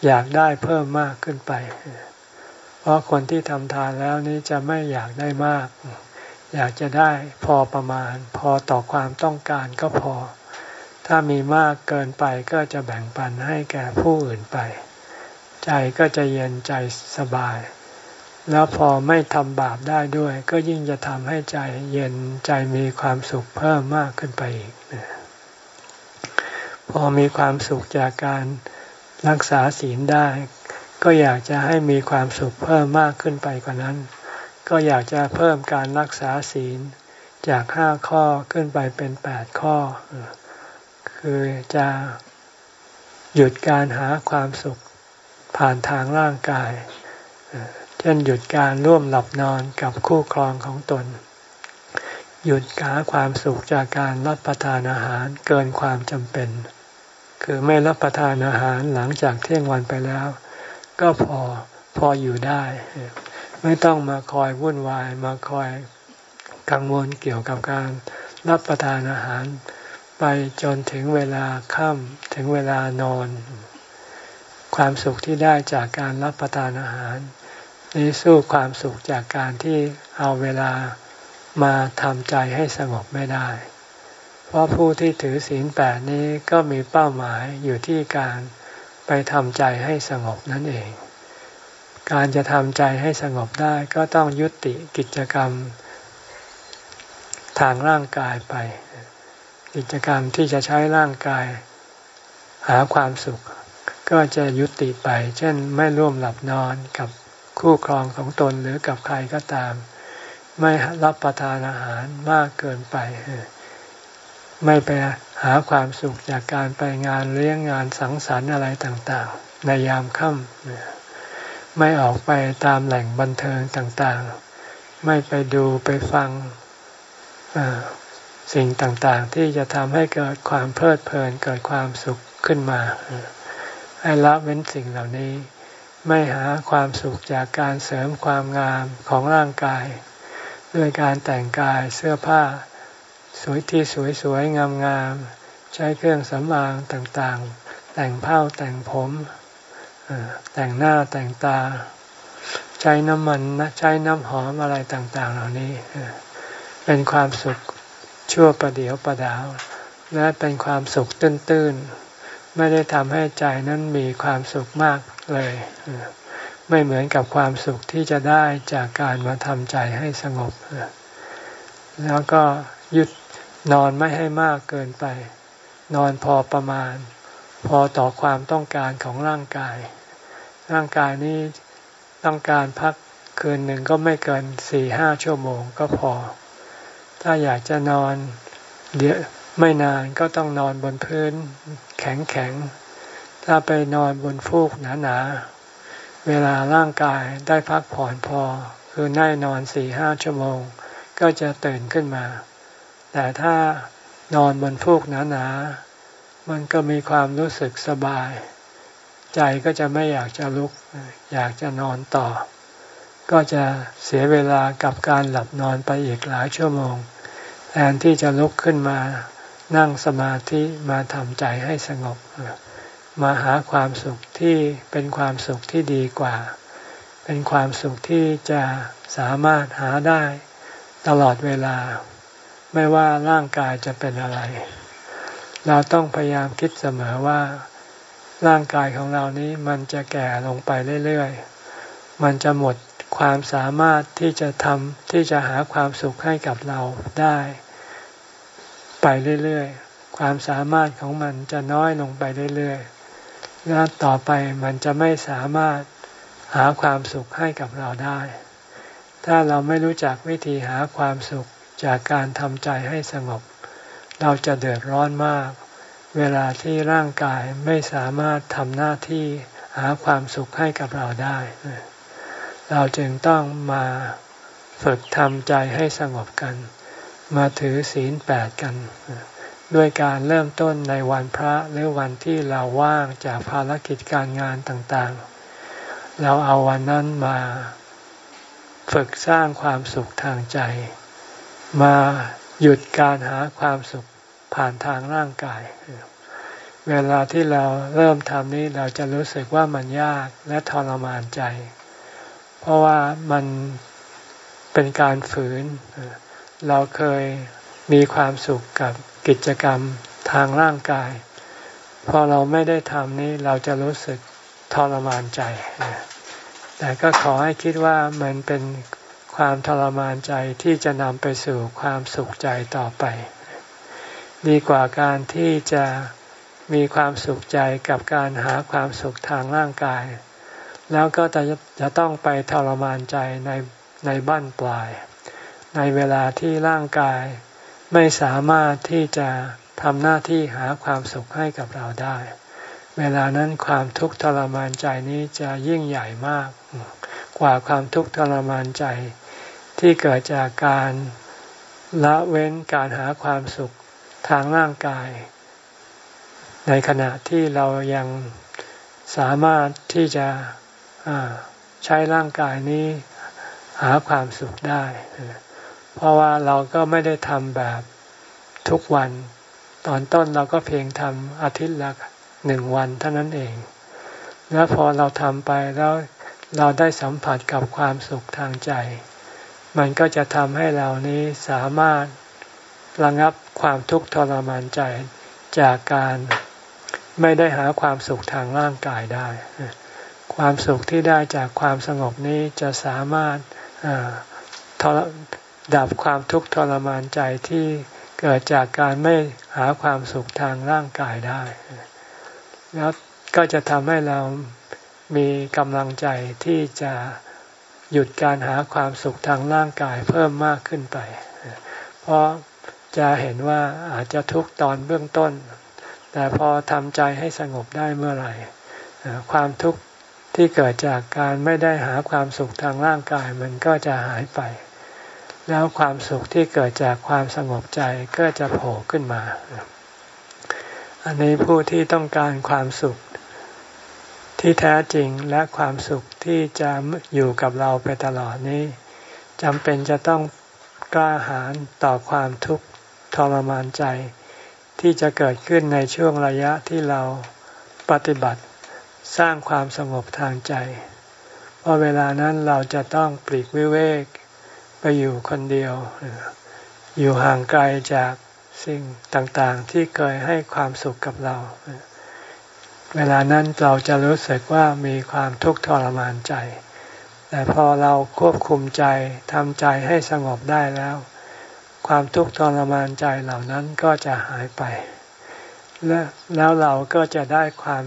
อยากได้เพิ่มมากขึ้นไป เพราะคนที่ทำทานแล้วนี้จะไม่อยากได้มาก อยากจะได้พอประมาณ พอต่อความต้องการก็พอ ถ้ามีมากเกินไปก็จะแบ่งปันให้แก่ผู้อื่นไป ใจก็จะเย็นใจสบาย แล้วพอไม่ทำบาปได้ด้วย ก็ยิ่งจะทำให้ใจเย็นใจมีความสุขเพิ่มมากขึ้นไปอีก พอมีความสุขจากการ รักษาศีลได้ ก็อยากจะให้มีความสุขเพิ่มมากขึ้นไปกว่านั้น ก็อยากจะเพิ่มการรักษาศีลจากห้าข้อขึ้นไปเป็นแปดข้อ คือจะหยุดการหาความสุขผ่านทางร่างกาย เช่นหยุดการร่วมหลับนอนกับคู่ครองของตน หยุดหาความสุขจากการรับประทานอาหารเกินความจำเป็น คือไม่รับประทานอาหารหลังจากเที่ยงวันไปแล้ว ก็พอพออยู่ได้ ไม่ต้องมาคอยวุ่นวายมาคอยกังวลเกี่ยวกับการรับประทานอาหาร ไปจนถึงเวลาค่ำถึงเวลานอน ความสุขที่ได้จากการรับประทานอาหาร นี้สู้ความสุขจากการที่เอาเวลามาทำใจให้สงบไม่ได้ เพราะผู้ที่ถือศีลแปดนี้ก็มีเป้าหมายอยู่ที่การไปทำใจให้สงบนั่นเอง การจะทำใจให้สงบได้ก็ต้องยุติกิจกรรม ทางร่างกายไป กิจกรรมที่จะใช้ร่างกาย หาความสุข ก็จะยุติไป เช่นไม่ร่วมหลับนอนกับคู่ครองของตนหรือกับใครก็ตาม ไม่รับประทานอาหารมากเกินไป ไม่ไปหาความสุขจากการไปงานเลี้ยงงานสังสรรค์อะไรต่างๆ ในยามค่ำไม่ออกไปตามแหล่งบันเทิงต่างๆ ไม่ไปดูไปฟังสิ่งต่างๆ ที่จะทำให้เกิดความเพลิดเพลินเกิดความสุขขึ้นมาให้ละเว้นสิ่งเหล่านี้ ไม่หาความสุขจากการเสริมความงามของร่างกาย ด้วยการแต่งกายเสื้อผ้า สวยที่สวยๆงามๆใช้เครื่องสำอางต่างๆ แต่งผ้าแต่งผมแต่งหน้าแต่งตา ใช้น้ำมันนะใช้น้ำหอมอะไรต่าง ๆ เหล่านี้เป็นความสุขชั่วประเดียวประดาว และเป็นความสุขตื้นๆ ไม่ได้ทำให้ใจนั้นมีความสุขมากเลย ไม่เหมือนกับความสุขที่จะได้จากการมาทำใจให้สงบ แล้วก็ยุด นอนไม่ให้มากเกินไป นอนพอประมาณ พอต่อความต้องการของร่างกาย ร่างกายนี้ต้องการพักคืนหนึ่งก็ไม่เกินสี่ห้าชั่วโมงก็พอ ถ้าอยากจะนอนเดี๋ยวไม่นานก็ต้องนอนบนพื้น แข็งแข็ง ถ้าไปนอนบนฟูกหนาหนาเวลาร่างกายได้พักผ่อนพอ คือได้นอนสี่ห้าชั่วโมง ก็จะตื่นขึ้นมา แต่ถ้านอนบนฟูกหนาๆมันก็มีความรู้สึกสบาย ใจก็จะไม่อยากจะลุก อยากจะนอนต่อ ก็จะเสียเวลากับการหลับนอนไปอีกหลายชั่วโมง แทนที่จะลุกขึ้นมานั่งสมาธิมาทำใจให้สงบ มาหาความสุขที่เป็นความสุขที่ดีกว่า เป็นความสุขที่จะสามารถหาได้ตลอดเวลา ไม่ว่าร่างกายจะเป็นอะไร เราต้องพยายามคิดเสมอว่า ร่างกายของเรานี้มันจะแก่ลงไปเรื่อยๆ มันจะหมดความสามารถที่จะทำที่จะหาความสุขให้กับเราได้ ไปเรื่อยๆ ความสามารถของมันจะน้อยลงไปเรื่อยๆ และต่อไปมันจะไม่สามารถหาความสุขให้กับเราได้ ถ้าเราไม่รู้จักวิธีหาความสุข จากการทำใจให้สงบ เราจะเดือดร้อนมาก เวลาที่ร่างกายไม่สามารถทำหน้าที่หาความสุขให้กับเราได้ เราจึงต้องมาฝึกทำใจให้สงบกัน มาถือศีลแปดกัน ด้วยการเริ่มต้นในวันพระหรือวันที่เราว่างจากภารกิจการงานต่างๆ เราเอาวันนั้นมา ฝึกสร้างความสุขทางใจ มาหยุดการหาความสุขผ่านทางร่างกาย เวลาที่เราเริ่มทำนี้เราจะรู้สึกว่ามันยากและทรมานใจ เพราะว่ามันเป็นการฝืน เราเคยมีความสุขกับกิจกรรมทางร่างกาย พอเราไม่ได้ทำนี้เราจะรู้สึกทรมานใจ แต่ก็ขอให้คิดว่ามันเป็น ความทรมานใจที่จะนำไปสู่ความสุขใจต่อไป ดีกว่าการที่จะมีความสุขใจกับการหาความสุขทางร่างกาย แล้วก็จะจะต้องไปทรมานใจในในบ้านปลาย ในเวลาที่ร่างกายไม่สามารถที่จะทำหน้าที่หาความสุขให้กับเราได้ เวลานั้นความทุกข์ทรมานใจนี้จะยิ่งใหญ่มาก กว่าความทุกข์ทรมานใจ ที่เกิดจากการละเว้นการหาความสุขทางร่างกาย ในขณะที่เรายังสามารถที่จะใช้ร่างกายนี้หาความสุขได้ เพราะว่าเราก็ไม่ได้ทำแบบทุกวัน ตอนต้นเราก็เพียงทำอาทิตย์ละหนึ่งวันเท่านั้นเอง แล้วพอเราทำไปแล้วเราได้สัมผัสกับความสุขทางใจ มันก็จะทำให้เรานี้สามารถระงับความทุกข์ทรมานใจจากการไม่ได้หาความสุขทางร่างกายได้ ความสุขที่ได้จากความสงบนี้จะสามารถดับความทุกข์ทรมานใจที่เกิดจากการไม่หาความสุขทางร่างกายได้ แล้วก็จะทำให้เรามีกำลังใจที่จะ หยุดการหาความสุขทางร่างกายเพิ่มมากขึ้นไป เพราะจะเห็นว่าอาจจะทุกตอนเบื้องต้น แต่พอทำใจให้สงบได้เมื่อไหร่ ความทุกข์ที่เกิดจากการไม่ได้หาความสุขทางร่างกายมันก็จะหายไป แล้วความสุขที่เกิดจากความสงบใจก็จะโผล่ขึ้นมา อันนี้ผู้ที่ต้องการความสุข ที่แท้จริงและความสุขที่จะอยู่กับเราไปตลอดนี้จำเป็นจะต้องกล้าหาญต่อความทุกข์ทรมานใจ ที่จะเกิดขึ้นในช่วงระยะที่เราปฏิบัติสร้างความสงบทางใจเพราะเวลานั้นเราจะต้องปลีกวิเวกไปอยู่คนเดียว อยู่ห่างไกลจากสิ่งต่างๆที่เคยให้ความสุขกับเรา เวลานั้นเราจะรู้สึกว่ามีความทุกข์ทรมานใจ แต่พอเราควบคุมใจทำใจให้สงบได้แล้ว ความทุกข์ทรมานใจเหล่านั้นก็จะหายไป และแล้วเราก็จะได้ความ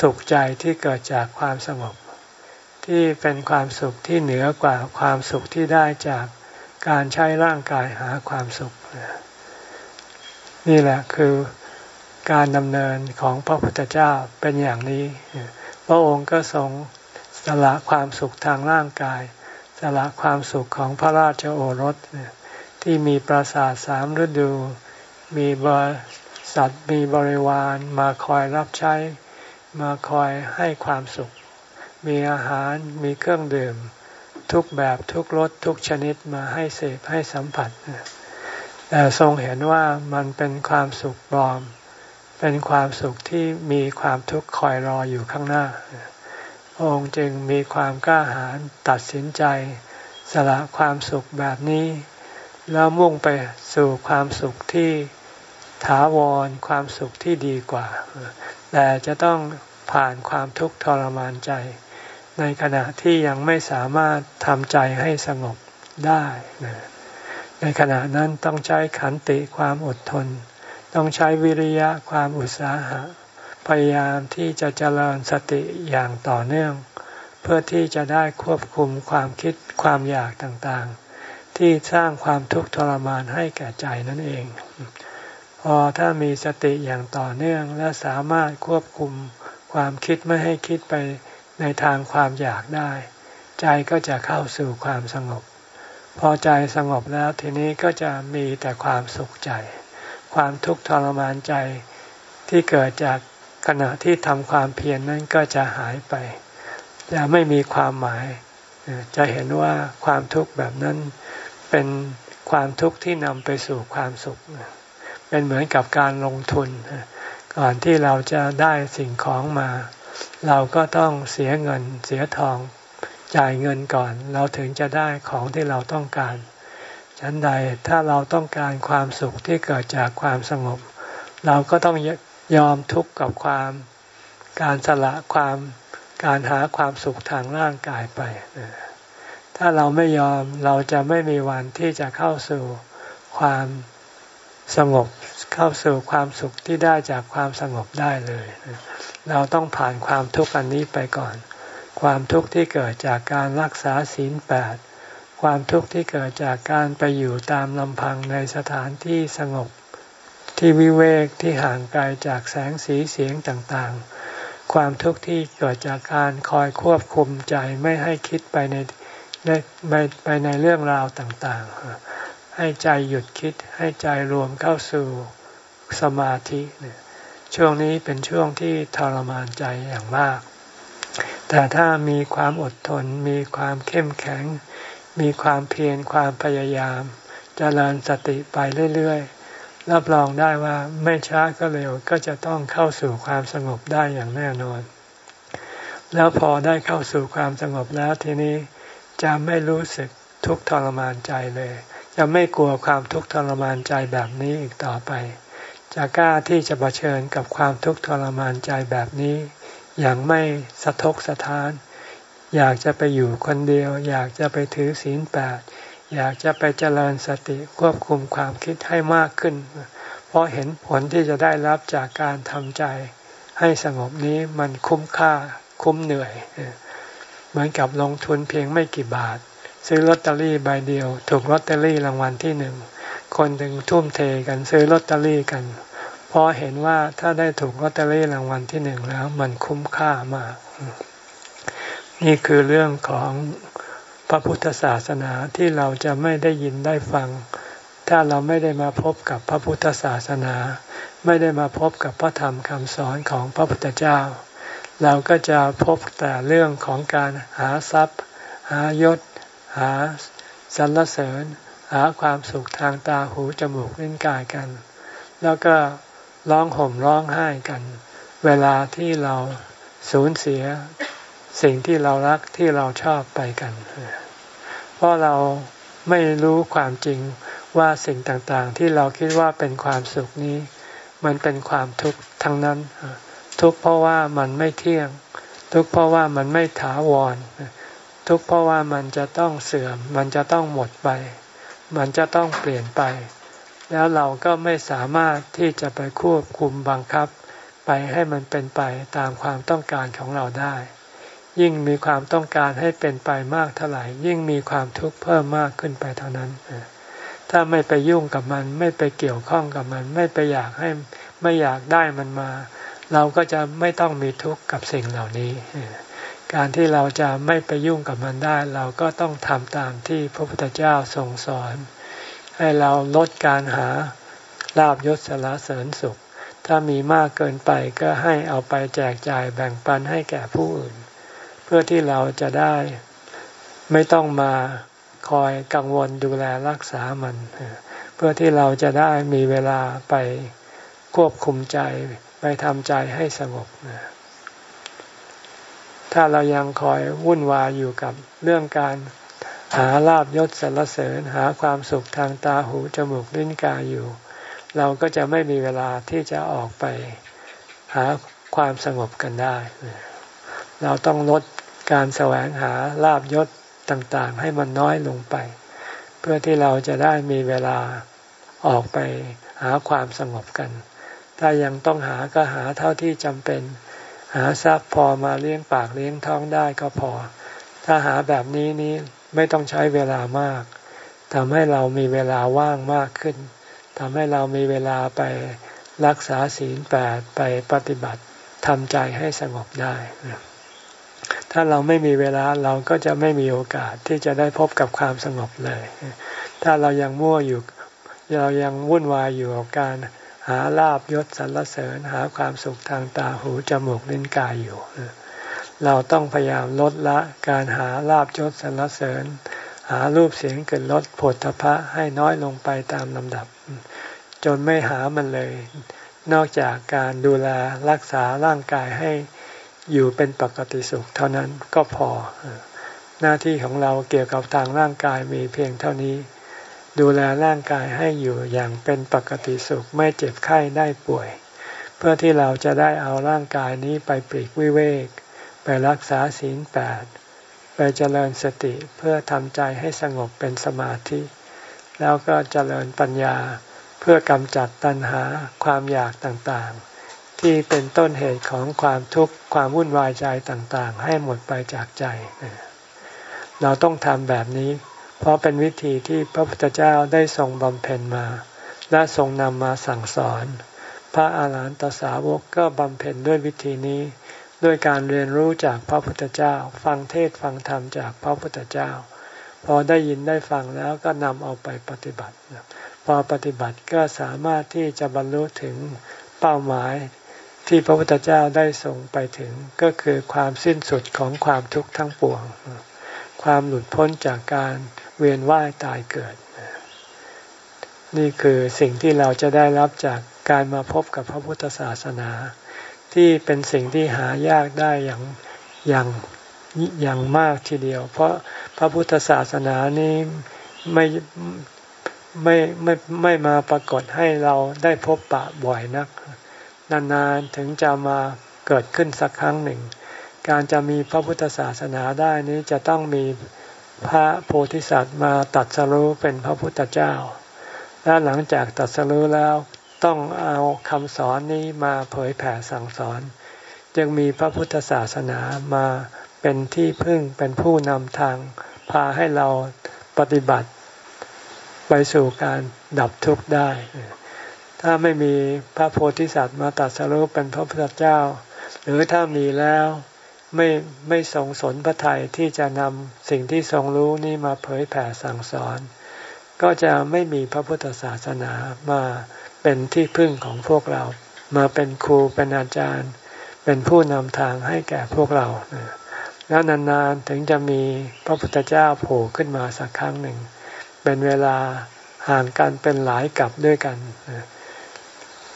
สุขใจที่เกิดจากความสงบ ที่เป็นความสุขที่เหนือกว่าความสุขที่ได้จากการใช้ร่างกายหาความสุข นี่แหละคือ การดำเนินของพระพุทธเจ้าเป็นอย่างนี้ พระองค์ก็ทรงสละความสุขทางร่างกาย สละความสุขของพระราชโอรส ที่มีปราสาทสามฤดู มีบริษัทมีบริวารมาคอยรับใช้ มาคอยให้ความสุข มีอาหารมีเครื่องดื่ม ทุกแบบทุกรสทุกชนิดมาให้เสพให้สัมผัสแต่ทรงเห็นว่ามันเป็นความสุขปลอม เป็นความสุขที่มีความทุกข์คอยรออยู่ข้างหน้าองค์จึงมีความกล้าหาญตัดสินใจ สละความสุขแบบนี้ แล้วมุ่งไปสู่ความสุขที่ถาวรความสุขที่ดีกว่า แต่จะต้องผ่านความทุกข์ทรมานใจ ในขณะที่ยังไม่สามารถทำใจให้สงบได้ ในขณะนั้นต้องใช้ขันติความอดทน ต้องใช้วิริยะความอุตสาหะ พยายามที่จะเจริญสติอย่างต่อเนื่อง เพื่อที่จะได้ควบคุมความคิดความอยากต่างๆ ที่สร้างความทุกข์ทรมานให้แก่ใจนั่นเอง พอถ้ามีสติอย่างต่อเนื่องและสามารถควบคุมความคิดไม่ให้คิดไปในทางความอยากได้ ใจก็จะเข้าสู่ความสงบ พอใจสงบแล้วทีนี้ก็จะมีแต่ความสุขใจ ความทุกข์ทรมานใจที่เกิดจากขณะที่ทำความเพียรนนั้นก็จะหายไป จะไม่มีความหมาย จะเห็นว่าความทุกข์แบบนั้นเป็นความทุกข์ที่นำไปสู่ความสุข เป็นเหมือนกับการลงทุน ก่อนที่เราจะได้สิ่งของมา เราก็ต้องเสียเงินเสียทองจ่ายเงินก่อน เราถึงจะได้ของที่เราต้องการ ฉันใดถ้าเราต้องการความสุขที่เกิดจากความสงบ เราก็ต้องยอมทุกข์กับความการสละความการหาความสุขทางร่างกายไป ถ้าเราไม่ยอมเราจะไม่มีวันที่จะเข้าสู่ความสงบเข้าสู่ความสุขที่ได้จากความสงบได้เลย เราต้องผ่านความทุกข์อันนี้ไปก่อน ความทุกข์ที่เกิดจากการรักษาศีลแปด ความทุกข์ที่เกิดจากการไปอยู่ตามลำพังในสถานที่สงบที่วิเวกที่ห่างไกลจากแสงสีเสียงต่างๆ ความทุกข์ที่เกิดจากการคอยควบคุมใจไม่ให้คิดไปในไปไปในเรื่องราวต่างๆ ให้ใจหยุดคิดให้ใจรวมเข้าสู่สมาธิช่วงนี้เป็นช่วงที่ทรมานใจอย่างมาก แต่ถ้ามีความอดทนมีความเข้มแข็ง มีความเพียรความพยายามจเจริญสติไปเรื่อยๆ รับรองได้ว่าไม่ช้าก็เร็วก็จะต้องเข้าสู่ความสงบได้อย่างแน่นอน แล้วพอได้เข้าสู่ความสงบแล้วทีนี้จะไม่รู้สึกทุกข์ทรมานใจเลย จะไม่กลัวความทุกข์ทรมานใจแบบนี้อีกต่อไป จะกล้าที่จะะเผชิญกับความทุกข์ทรมานใจแบบนี้ อย่างไม่สะทกสะท้าน อยากจะไปอยู่คนเดียว อยากจะไปถือศีลแปดอยากจะไปเจริญสติควบคุมความคิดให้มากขึ้น เพราะเห็นผลที่จะได้รับจากการทำใจ ให้สงบนี้มันคุ้มค่าคุ้มเหนื่อย เหมือนกับลงทุนเพียงไม่กี่บาท ซื้อลอตเตอรี่ใบเดียว ถูกลอตเตอรี่รางวัลที่หนึ่งคนถึงทุ่มเทกันซื้อลอตเตอรี่กันเพราะเห็นว่าถ้าได้ถูกลอตเตอรี่รางวัลที่หนึ่งแล้ว มันคุ้มค่ามาก นี่คือเรื่องของพระพุทธศาสนาที่เราจะไม่ได้ยินได้ฟัง ถ้าเราไม่ได้มาพบกับพระพุทธศาสนา ไม่ได้มาพบกับพระธรรมคำสอนของพระพุทธเจ้า เราก็จะพบแต่เรื่องของการหาทรัพย์ หายศ หาสรรเสริญ หาความสุขทางตาหูจมูกลิ้นกายกัน แล้วก็ร้องห่มร้องไห้กัน เวลาที่เราสูญเสีย สิ่งที่เรารักที่เราชอบไปกัน เพราะเราไม่รู้ความจริงว่าสิ่งต่างๆ ที่เราคิดว่าเป็นความสุขนี้ มันเป็นความทุกข์ทั้งนั้น ทุกข์เพราะว่ามันไม่เที่ยง ทุกข์เพราะว่ามันไม่ถาวร ทุกข์เพราะว่ามันจะต้องเสื่อม มันจะต้องหมดไป มันจะต้องเปลี่ยนไป แล้วเราก็ไม่สามารถที่จะไปควบคุมบังคับ ไปให้มันเป็นไปตามความต้องการของเราได้ ยิ่งมีความต้องการให้เป็นไปมากเท่าไหร่ ยิ่งมีความทุกข์เพิ่มมากขึ้นไปเท่านั้น ถ้าไม่ไปยุ่งกับมันไม่ไปเกี่ยวข้องกับมัน ไม่ไปอยากให้ไม่อยากได้มันมา เราก็จะไม่ต้องมีทุกข์กับสิ่งเหล่านี้ การที่เราจะไม่ไปยุ่งกับมันได้ เราก็ต้องทำตามที่พระพุทธเจ้าทรงสอน ให้เราลดการหาลาบยศสารเสริญสุข ถ้ามีมากเกินไปก็ให้เอาไปแจกจ่ายแบ่งปันให้แก่ผู้อื่น เพื่อที่เราจะได้ไม่ต้องมาคอยกังวลดูแลรักษามัน เพื่อที่เราจะได้มีเวลาไปควบคุมใจไปทำใจให้สงบถ้าเรายังคอยวุ่นวายอยู่กับเรื่องการหาลาบยศสรรเสริญหาความสุขทางตาหูจมูกลิ้นกายอยู่ เราก็จะไม่มีเวลาที่จะออกไป หาความสงบกันได้ เราต้องลด การแสวงหาลาบยศต่างๆ ให้มันน้อยลงไป เพื่อที่เราจะได้มีเวลาออกไปหาความสงบกัน ถ้ายังต้องหาก็หาเท่าที่จำเป็น หาทรัพย์พอมาเลี้ยงปากเลี้ยงท้องได้ก็พอ ถ้าหาแบบนี้นี้ไม่ต้องใช้เวลามากทำให้เรามีเวลาว่างมากขึ้นทำให้เรามีเวลาไปรักษาศีลแปดไปปฏิบัติทำใจให้สงบได้ ถ้าเราไม่มีเวลาเราก็จะไม่มีโอกาสที่จะได้พบกับความสงบเลย ถ้าเรายังมั่วอยู่ เรายังวุ่นวายอยู่กับการหาลาบยศสรรเสริญหาความสุขทางตาหูจมูกลิ้นกายอยู่ เราต้องพยายามลดละการหาลาบยศสรรเสริญ หารูปเสียงเกิดลดผลทพะให้น้อยลงไปตามลำดับ จนไม่หามันเลย นอกจากการดูแลรักษาร่างกายให้ อยู่เป็นปกติสุขเท่านั้นก็พอ หน้าที่ของเราเกี่ยวกับทางร่างกายมีเพียงเท่านี้ ดูแลร่างกายให้อยู่อย่างเป็นปกติสุขไม่เจ็บไข้ได้ป่วย เพื่อที่เราจะได้เอาร่างกายนี้ไปปลีกวิเวก ไปรักษาศีลแปดไปเจริญสติเพื่อทำใจให้สงบเป็นสมาธิ แล้วก็เจริญปัญญาเพื่อกำจัดตัณหาความอยากต่างๆ ที่เป็นต้นเหตุของความทุกข์ความวุ่นวายใจต่างๆ ให้หมดไปจากใจ เราต้องทำแบบนี้ เพราะเป็นวิธีที่พระพุทธเจ้าได้ทรงบำเพ็ญมา และทรงนำมาสั่งสอน พระอาหารหันตสาวกก็บำเพ็ญด้วยวิธีนี้ ด้วยการเรียนรู้จากพระพุทธเจ้า ฟังเทศฟังธรรมจากพระพุทธเจ้า พอได้ยินได้ฟังแล้วก็นำเอาไปปฏิบัติ พอปฏิบัติก็สามารถที่จะบรรลุถึงเป้าหมาย ที่พระพุทธเจ้าได้ส่งไปถึงก็คือความสิ้นสุดของความทุกข์ทั้งปวง ความหลุดพ้นจากการเวียนว่ายตายเกิด นี่คือสิ่งที่เราจะได้รับจากการมาพบกับพระพุทธศาสนา ที่เป็นสิ่งที่หายากได้อย่างอย่างอย่างมากทีเดียว เพราะพระพุทธศาสนานี้ไม่ไม่ไม่ไม่มาปรากฏให้เราได้พบปะบ่อยนัก นานๆถึงจะมาเกิดขึ้นสักครั้งหนึ่ง การจะมีพระพุทธศาสนาได้นี้จะต้องมีพระโพธิสัตว์มาตัดสรู้เป็นพระพุทธเจ้า และหลังจากตัดสรู้แล้วต้องเอาคำสอนนี้มาเผยแผ่สั่งสอน จึงมีพระพุทธศาสนามาเป็นที่พึ่งเป็นผู้นำทาง พาให้เราปฏิบัติ ไปสู่การดับทุกข์ได้ ถ้าไม่มีพระโพธิสัตว์มาตัดสรุปเป็นพระพุทธเจ้า หรือถ้ามีแล้วไม่ไม่ทรงสนพระทัยที่จะนำสิ่งที่ทรงรู้นี่มาเผยแผ่สั่งสอน ก็จะไม่มีพระพุทธศาสนามาเป็นที่พึ่งของพวกเรา มาเป็นครูเป็นอาจารย์ เป็นผู้นำทางให้แก่พวกเราแล้วนานๆถึงจะมีพระพุทธเจ้าโผล่ขึ้นมาสักครั้งหนึ่ง เป็นเวลาห่างกันเป็นหลายกับด้วยกัน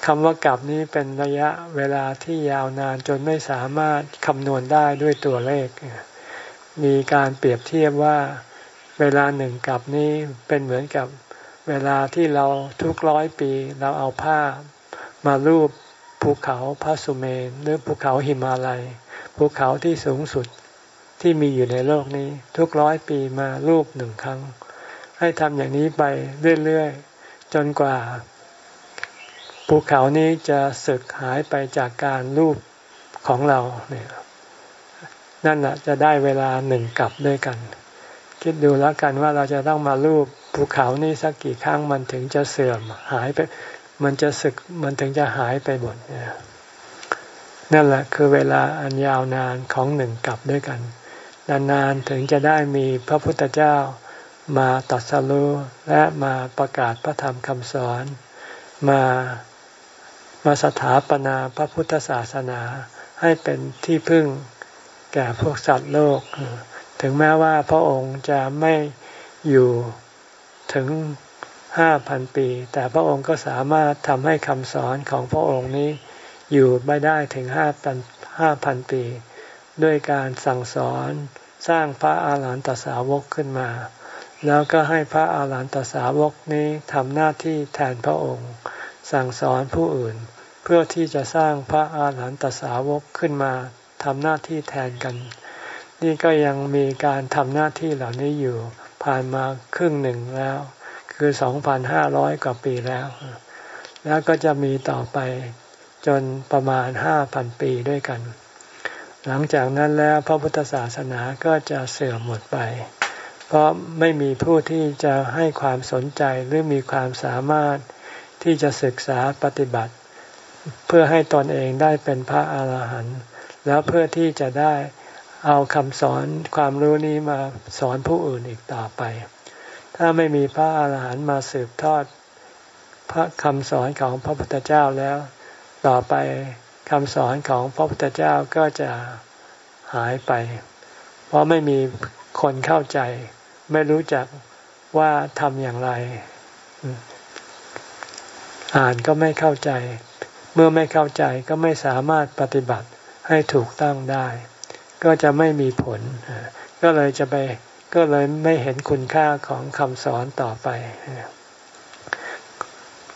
คำว่ากลับนี้เป็นระยะเวลาที่ยาวนานจนไม่สามารถคำนวณได้ด้วยตัวเลข มีการเปรียบเทียบว่าเวลาหนึ่งกลับนี้เป็นเหมือนกับเวลาที่เราทุกร้อยปีเราเอาผ้ามารูปภูเขาพระสุเมนหรือภูเขาหิมาลัยภูเขาที่สูงสุดที่มีอยู่ในโลกนี้ ทุกร้อยปีมารูปหนึ่งครั้ง ให้ทำอย่างนี้ไปเรื่อยๆจนกว่า ภูเขานี้จะสึกหายไปจากการรูปของเราเนี่ยนั่นแหละจะได้เวลาหนึ่งกลับด้วยกัน คิดดูแล้วกันว่าเราจะต้องมารูปภูเขานี้สักกี่ครั้งมันถึงจะเสื่อมหายไป มันจะสึกมันถึงจะหายไปหมดนั่นแหละคือเวลาอันยาวนานของหนึ่งกลับด้วยกัน นานๆถึงจะได้มีพระพุทธเจ้ามาตัดสรุและมาประกาศพระธรรมคำสอนมา มาสถาปนาพระพุทธศาสนาให้เป็นที่พึ่งแก่พวกสัตว์โลก ถึงแม้ว่าพระองค์จะไม่อยู่ถึงห้าพันปี แต่พระองค์ก็สามารถทำให้คำสอนของพระองค์นี้อยู่ไม่ได้ถึงห้าพันห้าพันปี ด้วยการสั่งสอนสร้างพระอาหารหันตสาวกขึ้นมา แล้วก็ให้พระอาหารหันตสาวกนี้ทำหน้าที่แทนพระองค์ สั่งสอนผู้อื่น เพื่อที่จะสร้างพระอาหารหันตสาวกขึ้นมาทำหน้าที่แทนกัน นี่ก็ยังมีการทำหน้าที่เหล่านี้อยู่ผ่านมาครึ่งหนึ่งแล้ว คือ 2,500 กว่าปีแล้ว แล้วก็จะมีต่อไปจนประมาณ 5,000 ปีด้วยกัน หลังจากนั้นแล้วพระพุทธศาสนาก็จะเสื่อมหมดไป เพราะไม่มีผู้ที่จะให้ความสนใจหรือมีความสามารถ ที่จะศึกษาปฏิบัติ เพื่อให้ตนเองได้เป็นพระอาหารหันต์แล้วเพื่อที่จะได้เอาคำสอนความรู้นี้มาสอนผู้อื่นอีกต่อไป ถ้าไม่มีพระอาหารหันต์มาสืบทอดพระคำสอนของพระพุทธเจ้าแล้ว ต่อไปคำสอนของพระพุทธเจ้าก็จะหายไป เพราะไม่มีคนเข้าใจ ไม่รู้จักว่าทำอย่างไร อ่านก็ไม่เข้าใจ เมื่อไม่เข้าใจก็ไม่สามารถปฏิบัติให้ถูกต้องได้ ก็จะไม่มีผล ก็เลยจะไปก็เลยไม่เห็นคุณค่าของคำสอนต่อไป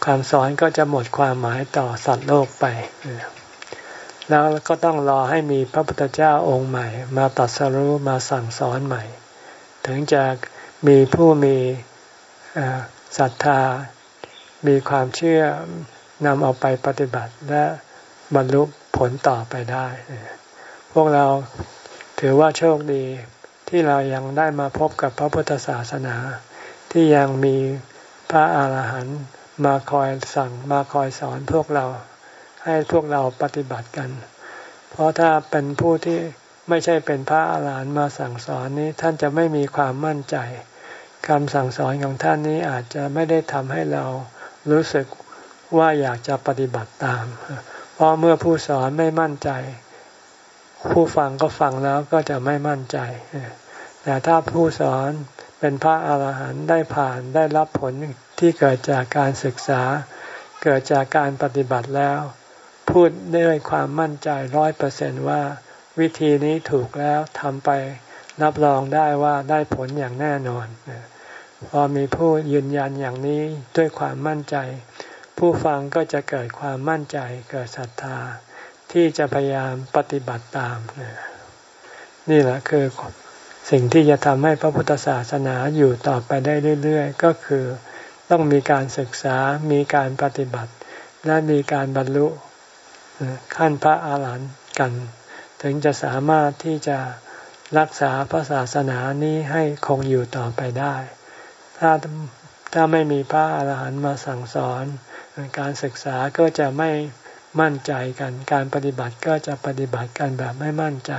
คำสอนก็จะหมดความหมายต่อสัตว์โลกไปแล้วก็ต้องรอให้มีพระพุทธเจ้าองค์ใหม่ มาตัดสรู้มาสั่งสอนใหม่ ถึงจะมีผู้มีศรัทธา มีความเชื่อนำเอาไปปฏิบัติและบรรลุผลต่อไปได้ พวกเราถือว่าโชคดีที่เรายังได้มาพบกับพระพุทธศาสนา ที่ยังมีพระอาหารหันต์มาคอยสั่งมาคอยสอนพวกเราให้พวกเราปฏิบัติกัน เพราะถ้าเป็นผู้ที่ไม่ใช่เป็นพระอาหารหันต์มาสั่งสอนนี้ท่านจะไม่มีความมั่นใจคำสั่งสอนของท่านนี้อาจจะไม่ได้ทำให้เรา รู้สึกว่าอยากจะปฏิบัติตาม เพราะเมื่อผู้สอนไม่มั่นใจ ผู้ฟังก็ฟังแล้วก็จะไม่มั่นใจ แต่ถ้าผู้สอนเป็นพระอาหารหันต์ได้ผ่านได้รับผลที่เกิดจากการศึกษา เกิดจากการปฏิบัติแล้ว พูดด้วยความมั่นใจร้อยเปอร์เซนว่า วิธีนี้ถูกแล้วทำไปรับรองได้ว่าได้ผลอย่างแน่นอน พอมีผู้ยืนยันอย่างนี้ด้วยความมั่นใจ ผู้ฟังก็จะเกิดความมั่นใจเกิดศรัทธา ที่จะพยายามปฏิบัติตาม นี่แหละคือสิ่งที่จะทำให้พระพุทธศาสนาอยู่ต่อไปได้เรื่อยๆ ก็คือต้องมีการศึกษา มีการปฏิบัติ และมีการบรรลุขั้นพระอาหารหันต์กัน ถึงจะสามารถที่จะรักษาพระศาสนานี้ให้คงอยู่ต่อไปได้ ถ้าถ้าไม่มีพระอาหารหันต์มาสั่งสอน การศึกษาก็จะไม่มั่นใจกัน การปฏิบัติก็จะปฏิบัติกันแบบไม่มั่นใจ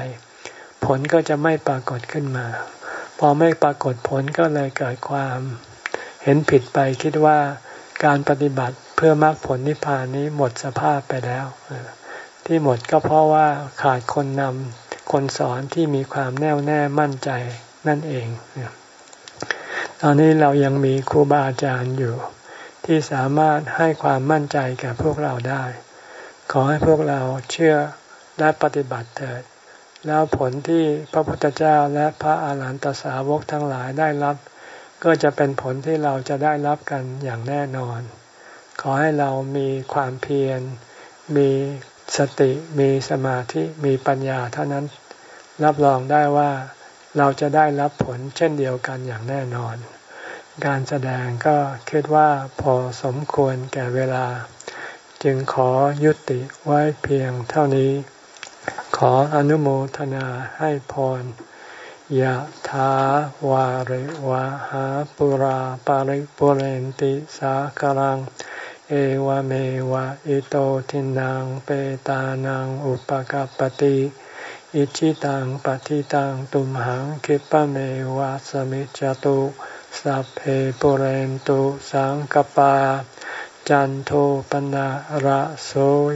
ผลก็จะไม่ปรากฏขึ้นมา พอไม่ปรากฏผลก็เลยเกิดความเห็นผิดไปคิดว่าการปฏิบัติเพื่อมรรคผลนิพพานนี้หมดสภาพไปแล้ว ที่หมดก็เพราะว่าขาดคนนำคนสอนที่มีความแน่วแน่มั่นใจนั่นเอง ตอนนี้เรายังมีครูบาอาจารย์อยู่ ที่สามารถให้ความมั่นใจแก่พวกเราได้ ขอให้พวกเราเชื่อและปฏิบัติเถิด แล้วผลที่พระพุทธเจ้าและพระอาหารหันตสาวกทั้งหลายได้รับ ก็จะเป็นผลที่เราจะได้รับกันอย่างแน่นอน ขอให้เรามีความเพียร มีสติ มีสมาธิ มีปัญญาเท่านั้น รับรองได้ว่าเราจะได้รับผลเช่นเดียวกันอย่างแน่นอน การแสดงก็คิดว่าพอสมควรแก่เวลา จึงขอยุติไว้เพียงเท่านี้ ขออนุโมทนาให้พรยะถาวาริวะหาปุราปาริปุเรนติสาคลัง เอวเมวะอิโตทินังเปตานังอุปกปติอิชิตังปฏิตังตุมหังคิปะเมวะสมิจจตุ สัพเพปุเรนตุสังกปา จันโทปนะระโส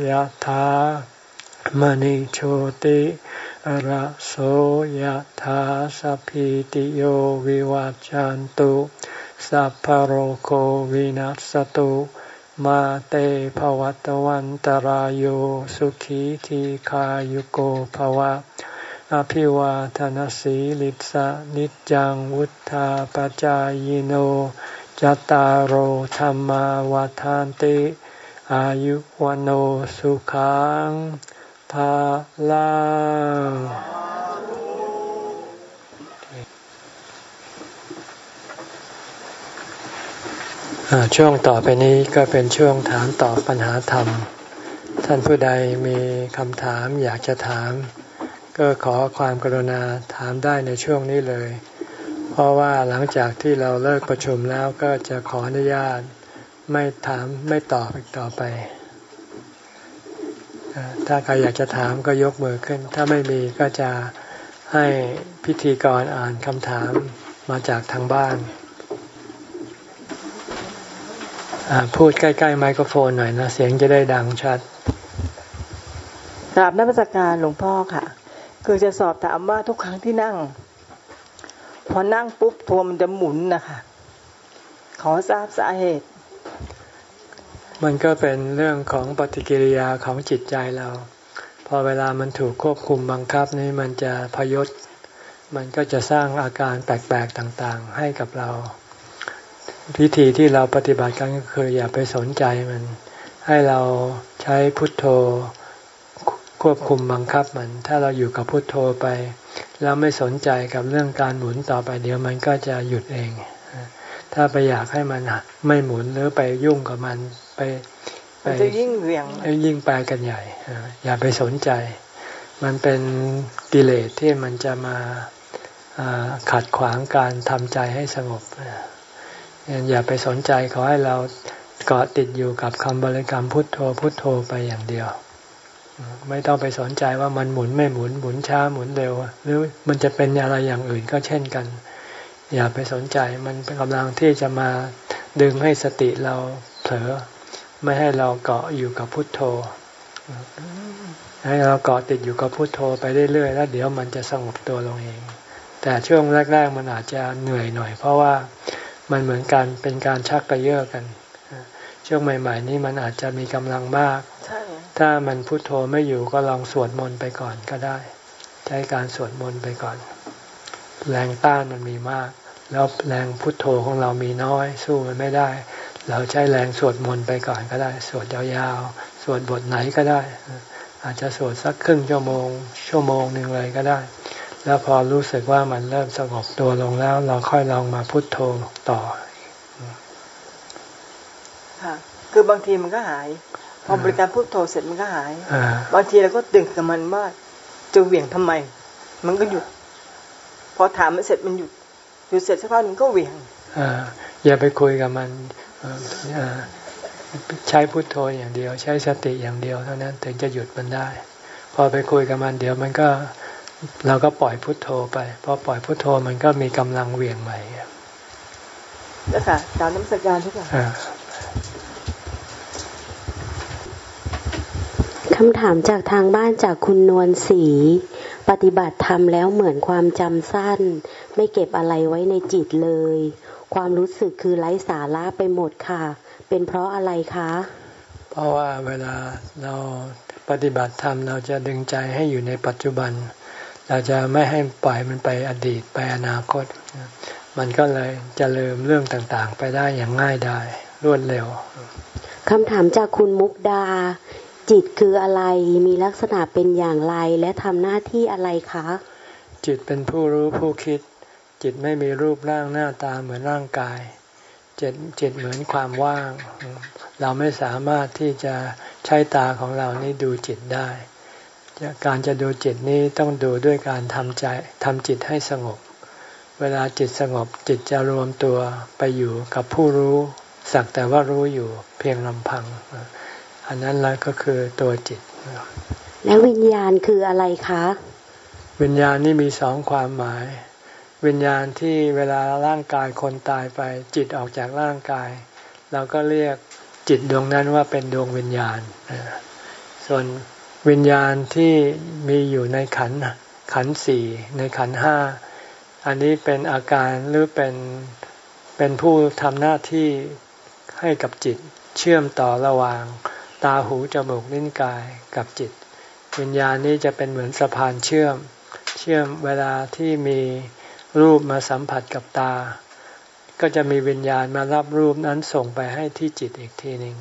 ยธามณิโชติระโสยธาสัพพิติโยวิวัจจันตุสัพพโรโควินัสตุมาเตภวัตวันตรโยสุขีทีขายุโกภวะ อภิวาทนสีลิสะนิจังวุธาปจายโนจตารโหธรรมวาทานติ อายุวันโอสุขังภาลังช่วงต่อไปนี้ก็เป็นช่วงถามตอบปัญหาธรรม ท่านผู้ใดมีคำถามอยากจะถาม ก็ขอความกรุณาถามได้ในช่วงนี้เลย เพราะว่าหลังจากที่เราเลิกประชุมแล้วก็จะขออนุญาตไม่ถามไม่ตอบอีกต่อไป ถ้าใครอยากจะถามก็ยกมือขึ้น ถ้าไม่มีก็จะให้พิธีกรอ่านคำถามมาจากทางบ้าน พูดใกล้ๆไมโครโฟนหน่อยนะ เสียงจะได้ดังชัดกราบนักประการหลวงพ่อค่ะ คือจะสอบถามว่าทุกครั้งที่นั่ง พอนั่งปุ๊บตัวมันจะหมุนนะคะ ขอทราบสาเหตุ มันก็เป็นเรื่องของปฏิกิริยาของจิตใจเรา พอเวลามันถูกควบคุมบังคับนี่มันจะพยศ มันก็จะสร้างอาการแปลกๆต่างๆ ให้กับเรา วิธีที่เราปฏิบัติกันก็คืออย่าไปสนใจมัน ให้เราใช้พุทโธ ควบคุมบังคับมัน ถ้าเราอยู่กับพุทโธไป แล้วไม่สนใจกับเรื่องการหมุนต่อไปเดี๋ยวมันก็จะหยุดเอง ถ้าไปอยากให้มันไม่หมุนหรือไปยุ่งกับมันไปไปจะยิ่งเวียงยิ่งไปกันใหญ่ อย่าไปสนใจ มันเป็นกิเลสที่มันจะมาขัดขวางการทำใจให้สงบอย่าไปสนใจขอให้เราเกาะติดอยู่กับคำบริกรรมพุทโธพุทโธไปอย่างเดียว ไม่ต้องไปสนใจว่ามันหมุนไม่หมุนหมุนช้าหมุนเร็ว หรือมันจะเป็นอะไรอย่างอื่นก็เช่นกัน อย่าไปสนใจมันเป็นกำลังที่จะมาดึงให้สติเราเผลอไม่ให้เราเกาะอยู่กับพุทโธ ให้เราเกาะติดอยู่กับพุทโธไปเรื่อยๆแล้วเดี๋ยวมันจะสงบตัวลงเอง แต่ช่วงแรก ๆ มันอาจจะเหนื่อยหน่อย เพราะว่ามันเหมือนกันเป็นการชักกระเยาะกัน ช่วงใหม่ ๆ นี้มันอาจจะมีกำลังมาก ถ้ามันพุโทโธไม่อยู่ก็ลองสวดมนต์ไปก่อนก็ได้ ใช้การสวดมนต์ไปก่อน แรงต้านมันมีมาก แล้วแรงพุทโธของเรามีน้อย สู้มันไม่ได้ เราใช้แรงสวดมนต์ไปก่อนก็ได้ สวดยาวๆ สวดบทไหนก็ได้ อาจจะสวดสักครึ่งชั่วโมง ชั่วโมงหนึ่งเลยก็ได้ แล้วพอรู้สึกว่ามันเริ่มสงบตัวลงแล้ว เราค่อยลองมาพุทโธต่อ ค่ะ คือบางทีมันก็หาย พอบริการพุทโธเสร็จมันก็หายบางทีเราก็ตึงกับมันว่าจะเหวี่ยงทำไม มันก็หยุด พอถามมันเสร็จมันหยุดหยุดเสร็จสักพักหนึ่งก็เหวี่ยงออย่าไปคุยกับมันใช้พุทโธอย่างเดียว ใช้สติอย่างเดียวเท่านั้นถึงจะหยุดมันได้ พอไปคุยกับมันเดี๋ยวมันก็เราก็ปล่อยพุทโธไปพอปล่อยพุทโธมันก็มีกำลังเวียงใหม่แล้วค่ะตามน้ำสการทุกอย่าง คำถามจากทางบ้านจากคุณนวลศรีปฏิบัติธรรมแล้วเหมือนความจำสั้น ไม่เก็บอะไรไว้ในจิตเลย ความรู้สึกคือไร้สาระไปหมดค่ะ เป็นเพราะอะไรคะ เพราะว่าเวลาเราปฏิบัติธรรมเราจะดึงใจให้อยู่ในปัจจุบัน เราจะไม่ให้ปล่อยมันไปอดีตไปอนาคต มันก็เลยจะลืมเรื่องต่างๆ ไปได้อย่างง่ายได้รวดเร็วคำถามจากคุณมุกดา จิตคืออะไรมีลักษณะเป็นอย่างไรและทำหน้าที่อะไรคะ จิตเป็นผู้รู้ผู้คิด จิตไม่มีรูปร่างหน้าตาเหมือนร่างกาย จิตจิตเหมือนความว่าง เราไม่สามารถที่จะใช้ตาของเรานี้ดูจิตได้ การจะดูจิตนี้ต้องดูด้วยการทำใจทำจิตให้สงบ เวลาจิตสงบจิตจะรวมตัวไปอยู่กับผู้รู้ สักแต่ว่ารู้อยู่เพียงลำพัง อันนั้นแล้วก็คือตัวจิต แล้ววิญญาณคืออะไรคะ วิญญาณนี่มีสองความหมาย วิญญาณที่เวลาร่างกายคนตายไป จิตออกจากร่างกาย เราก็เรียกจิตดวงนั้นว่าเป็นดวงวิญญาณ ส่วนวิญญาณที่มีอยู่ในขันขันสี่ในขันห้าอันนี้เป็นอาการหรือเป็นเป็นผู้ทำหน้าที่ให้กับจิตเชื่อมต่อระหว่าง ตาหูจมูกลิ้นกายกับจิต วิญญาณนี้จะเป็นเหมือนสะพานเชื่อม เชื่อมเวลาที่มีรูปมาสัมผัสกับตา ก็จะมีวิญญาณมารับรูปนั้นส่งไปให้ที่จิตอีกทีหนึ่ง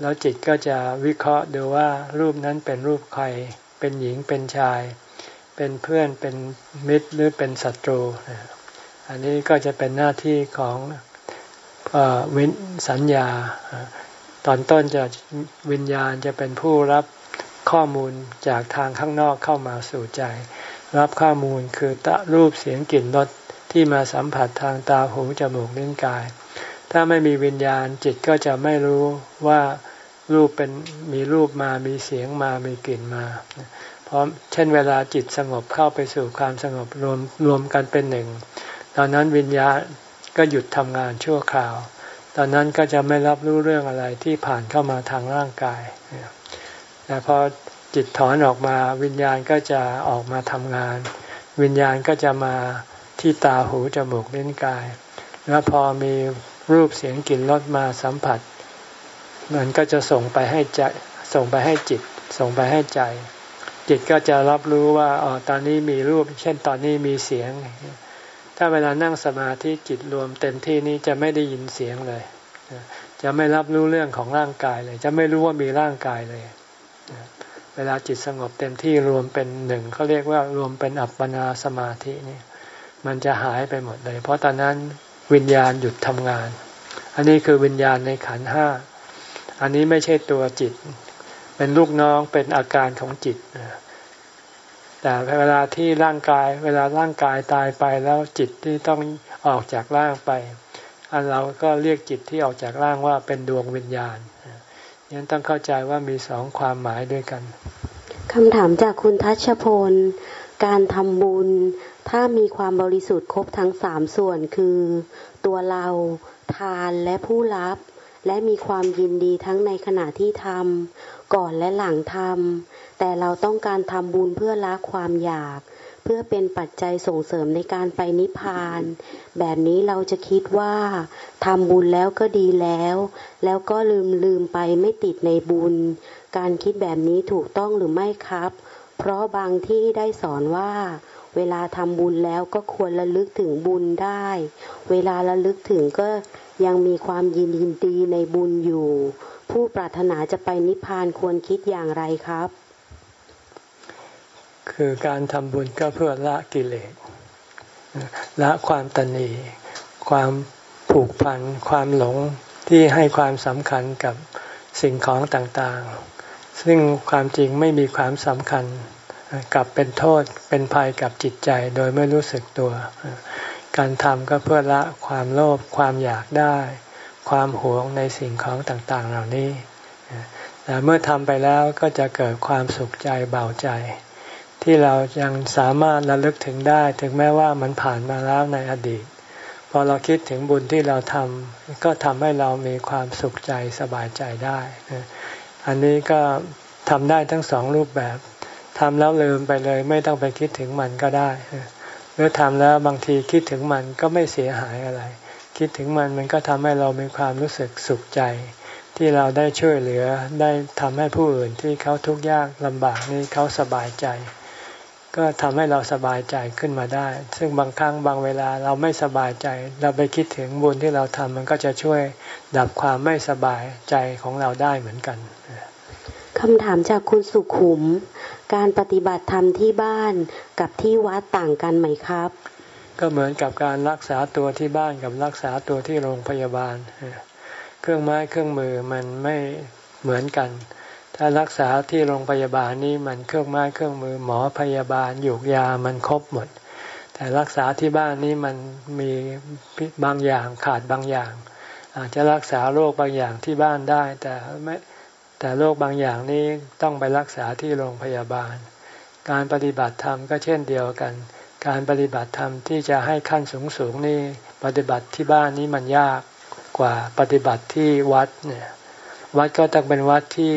แล้วจิตก็จะวิเคราะห์ดูว่ารูปนั้นเป็นรูปใคร เป็นหญิงเป็นชาย เป็นเพื่อนเป็นมิตรหรือเป็นศัตรู อันนี้ก็จะเป็นหน้าที่ของวิสัญญา ตอนต้นจะวิญญาณจะเป็นผู้รับข้อมูลจากทางข้างนอกเข้ามาสู่ใจ รับข้อมูลคือตะรูปเสียงกลิ่นรสที่มาสัมผัสทางตาหูจมูกลิ้นกาย ถ้าไม่มีวิญญาณจิตก็จะไม่รู้ว่ารูปเป็นมีรูปมามีเสียงมามีกลิ่นมา เพราะเช่นเวลาจิตสงบเข้าไปสู่ความสงบรวมรวมกันเป็นหนึ่ง ตอนนั้นวิญญาณก็หยุดทำงานชั่วคราว ตอนนั้นก็จะไม่รับรู้เรื่องอะไรที่ผ่านเข้ามาทางร่างกายแต่พอจิตถอนออกมาวิญญาณก็จะออกมาทำงาน วิญญาณก็จะมาที่ตาหูจมูกลิ้นกาย แล้วพอมีรูปเสียงกลิ่นรสมาสัมผัส มันก็จะส่งไปให้ใจส่งไปให้จิต ส่งไปให้ใจ จิตก็จะรับรู้ว่าอ๋อตอนนี้มีรูป เช่นตอนนี้มีเสียง ถ้าเวลานั่งสมาธิจิตรวมเต็มที่นี้จะไม่ได้ยินเสียงเลย จะไม่รับรู้เรื่องของร่างกายเลย จะไม่รู้ว่ามีร่างกายเลย เวลาจิตสงบเต็มที่รวมเป็นหนึ่งเขาเรียกว่ารวมเป็นอัปปนาสมาธินี่มันจะหายไปหมดเลย เพราะตอนนั้นวิญญาณหยุดทำงาน อันนี้คือวิญญาณในขันห้า อันนี้ไม่ใช่ตัวจิต เป็นลูกน้องเป็นอาการของจิต แต่เวลาที่ร่างกาย เวลาร่างกายตายไปแล้วจิตที่ต้องออกจากร่างไป อันเราก็เรียกจิตที่ออกจากร่างว่าเป็นดวงวิญญาณยังต้องเข้าใจว่ามีสองความหมายด้วยกันคำถามจากคุณทัชพล การทำบุญ ถ้ามีความบริสุทธิ์ครบทั้งสามส่วนคือ ตัวเราทานและผู้รับ และมีความยินดีทั้งในขณะที่ทำก่อนและหลังทำ แต่เราต้องการทำบุญเพื่อละความอยาก เพื่อเป็นปัจจัยส่งเสริมในการไปนิพพาน แบบนี้เราจะคิดว่าทำบุญแล้วก็ดีแล้ว แล้วก็ลืมลืมไปไม่ติดในบุญ การคิดแบบนี้ถูกต้องหรือไม่ครับ เพราะบางที่ได้สอนว่าเวลาทำบุญแล้วก็ควรระลึกถึงบุญได้ เวลาระลึกถึงก็ยังมีความยินดีในบุญอยู่ ผู้ปรารถนาจะไปนิพพานควรคิดอย่างไรครับ คือการทำบุญก็เพื่อละกิเลสละความตนี ความผูกพัน ความหลงที่ให้ความสำคัญกับสิ่งของต่างๆ ซึ่งความจริงไม่มีความสำคัญกับเป็นโทษเป็นภัยกับจิตใจโดยไม่รู้สึกตัว การทำก็เพื่อละความโลภความอยากได้ ความหวงในสิ่งของต่างๆ เหล่านี้แต่เมื่อทำไปแล้วก็จะเกิดความสุขใจเบาใจ ที่เรายังสามารถระลึกถึงได้ ถึงแม้ว่ามันผ่านมาแล้วในอดีต พอเราคิดถึงบุญที่เราทำก็ทำให้เรามีความสุขใจสบายใจได้ อันนี้ก็ทำได้ทั้งสองรูปแบบทำแล้วลืมไปเลย ไม่ต้องไปคิดถึงมันก็ได้หรือทำแล้วบางทีคิดถึงมันก็ไม่เสียหายอะไร คิดถึงมันมันก็ทำให้เรามีความรู้สึกสุขใจ ที่เราได้ช่วยเหลือได้ทำให้ผู้อื่นที่เขาทุกข์ยากลำบากนี่เขาสบายใจ ก็ทำให้เราสบายใจขึ้นมาได้ ซึ่งบางครั้งบางเวลาเราไม่สบายใจ เราไปคิดถึงบุญที่เราทำมันก็จะช่วยดับความไม่สบายใจของเราได้เหมือนกันคำถามจากคุณสุขุม การปฏิบัติธรรมที่บ้านกับที่วัดต่างกันไหมครับ ก็เหมือนกับการรักษาตัวที่บ้านกับรักษาตัวที่โรงพยาบาล เครื่องไม้เครื่องมือมันไม่เหมือนกัน ถ้ารักษาที่โรงพยาบาลนี่มันเครื่องไม้เครื่องมือหมอพยาบาลหยูกยามันครบหมด แต่รักษาที่บ้านนี่มันมีบางอย่างขาดบางอย่าง อาจจะรักษาโรคบางอย่างที่บ้านได้ แต่ไม่แต่โรคบางอย่างนี้ต้องไปรักษาที่โรงพยาบาล การปฏิบัติธรรมก็เช่นเดียวกัน การปฏิบัติธรรมที่จะให้ขั้นสูงสูงนี่ปฏิบัติที่บ้านนี้มันยากกว่าปฏิบัติที่วัดเนี่ยวัดก็ต้องเป็นวัดที่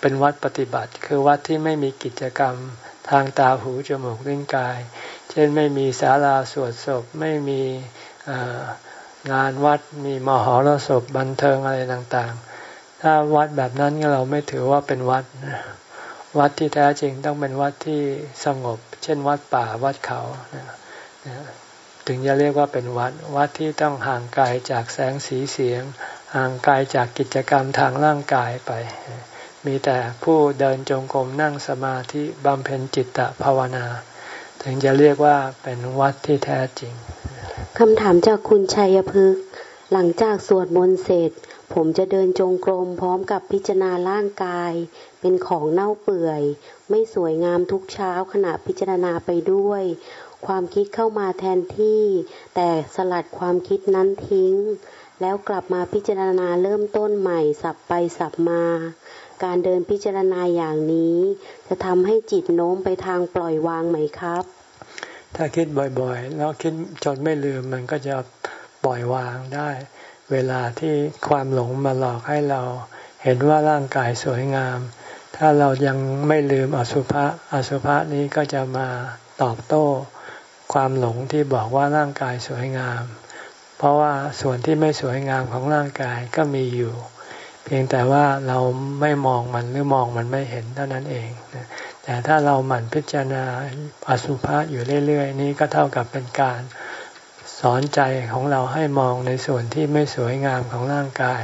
เป็นวัดปฏิบัติ คือวัดที่ไม่มีกิจกรรมทางตาหูจมูกลิ้นกาย เช่นไม่มีศาลาสวดศพไม่มีงานวัดมีมหรสพบันเทิงอะไรต่างๆ ถ้าวัดแบบนั้นเราไม่ถือว่าเป็นวัด วัดที่แท้จริงต้องเป็นวัดที่สงบ เช่นวัดป่าวัดเขาถึงจะเรียกว่าเป็นวัด วัดที่ต้องห่างไกลจากแสงสีเสียง ห่างไกลจากกิจกรรมทางร่างกายไป มีแต่ผู้เดินจงกรมนั่งสมาธิบำเพ็ญจิตตภาวนา ถึงจะเรียกว่าเป็นวัดที่แท้จริงคำถามจากคุณชัยพฤกษ์หลังจากสวดมนต์เสร็จ ผมจะเดินจงกรมพร้อมกับพิจารณาร่างกาย เป็นของเน่าเปื่อย ไม่สวยงามทุกเช้าขณะพิจารณาไปด้วย ความคิดเข้ามาแทนที่ แต่สลัดความคิดนั้นทิ้ง แล้วกลับมาพิจารณาเริ่มต้นใหม่สับไปสับมา การเดินพิจารณาอย่างนี้ จะทำให้จิตโน้มไปทางปล่อยวางไหมครับ ถ้าคิดบ่อยๆ แล้วคิดจนไม่ลืมมันก็จะปล่อยวางได้ เวลาที่ความหลงมาหลอกให้เราเห็นว่าร่างกายสวยงาม ถ้าเรายังไม่ลืมอสุภะอสุภะนี้ก็จะมาตอบโต้ ความหลงที่บอกว่าร่างกายสวยงาม เพราะว่าส่วนที่ไม่สวยงามของร่างกายก็มีอยู่ เพียงแต่ว่าเราไม่มองมันหรือมองมันไม่เห็นเท่านั้นเองแต่ถ้าเราหมั่นพิจารณาอสุภะอยู่เรื่อย ๆ นี้ก็เท่ากับเป็นการสอนใจของเราให้มองในส่วนที่ไม่สวยงามของร่างกาย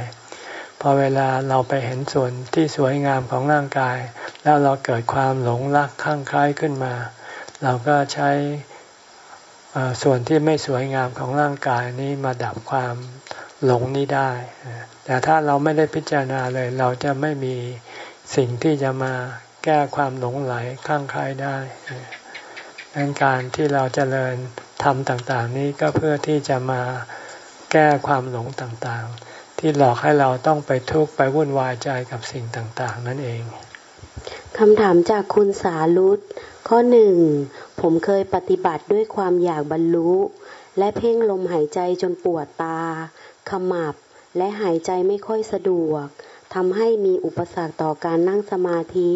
พอเวลาเราไปเห็นส่วนที่สวยงามของร่างกาย แล้วเราเกิดความหลงรักข้างคล้ายขึ้นมา เราก็ใช้ส่วนที่ไม่สวยงามของร่างกายนี้มาดับความหลงนี้ได้ แต่ถ้าเราไม่ได้พิจารณาเลย เราจะไม่มีสิ่งที่จะมาแก้ความหลงไหลข้างใครได้ดังการที่เราจเจริญทำต่างๆ นี้ก็เพื่อที่จะมาแก้ความหลงต่างๆ ที่หลอกให้เราต้องไปทุกข์ไปวุ่นวายใจกับสิ่งต่างๆ นั่นเองคำถามจากคุณสาลุตข้อหนึ่งผมเคยปฏิบัติด้วยความอยากบรรลุ และเพ่งลมหายใจจนปวดตา ขมับ และหายใจไม่ค่อยสะดวกทำให้มีอุปสรรคต่อการนั่งสมาธิ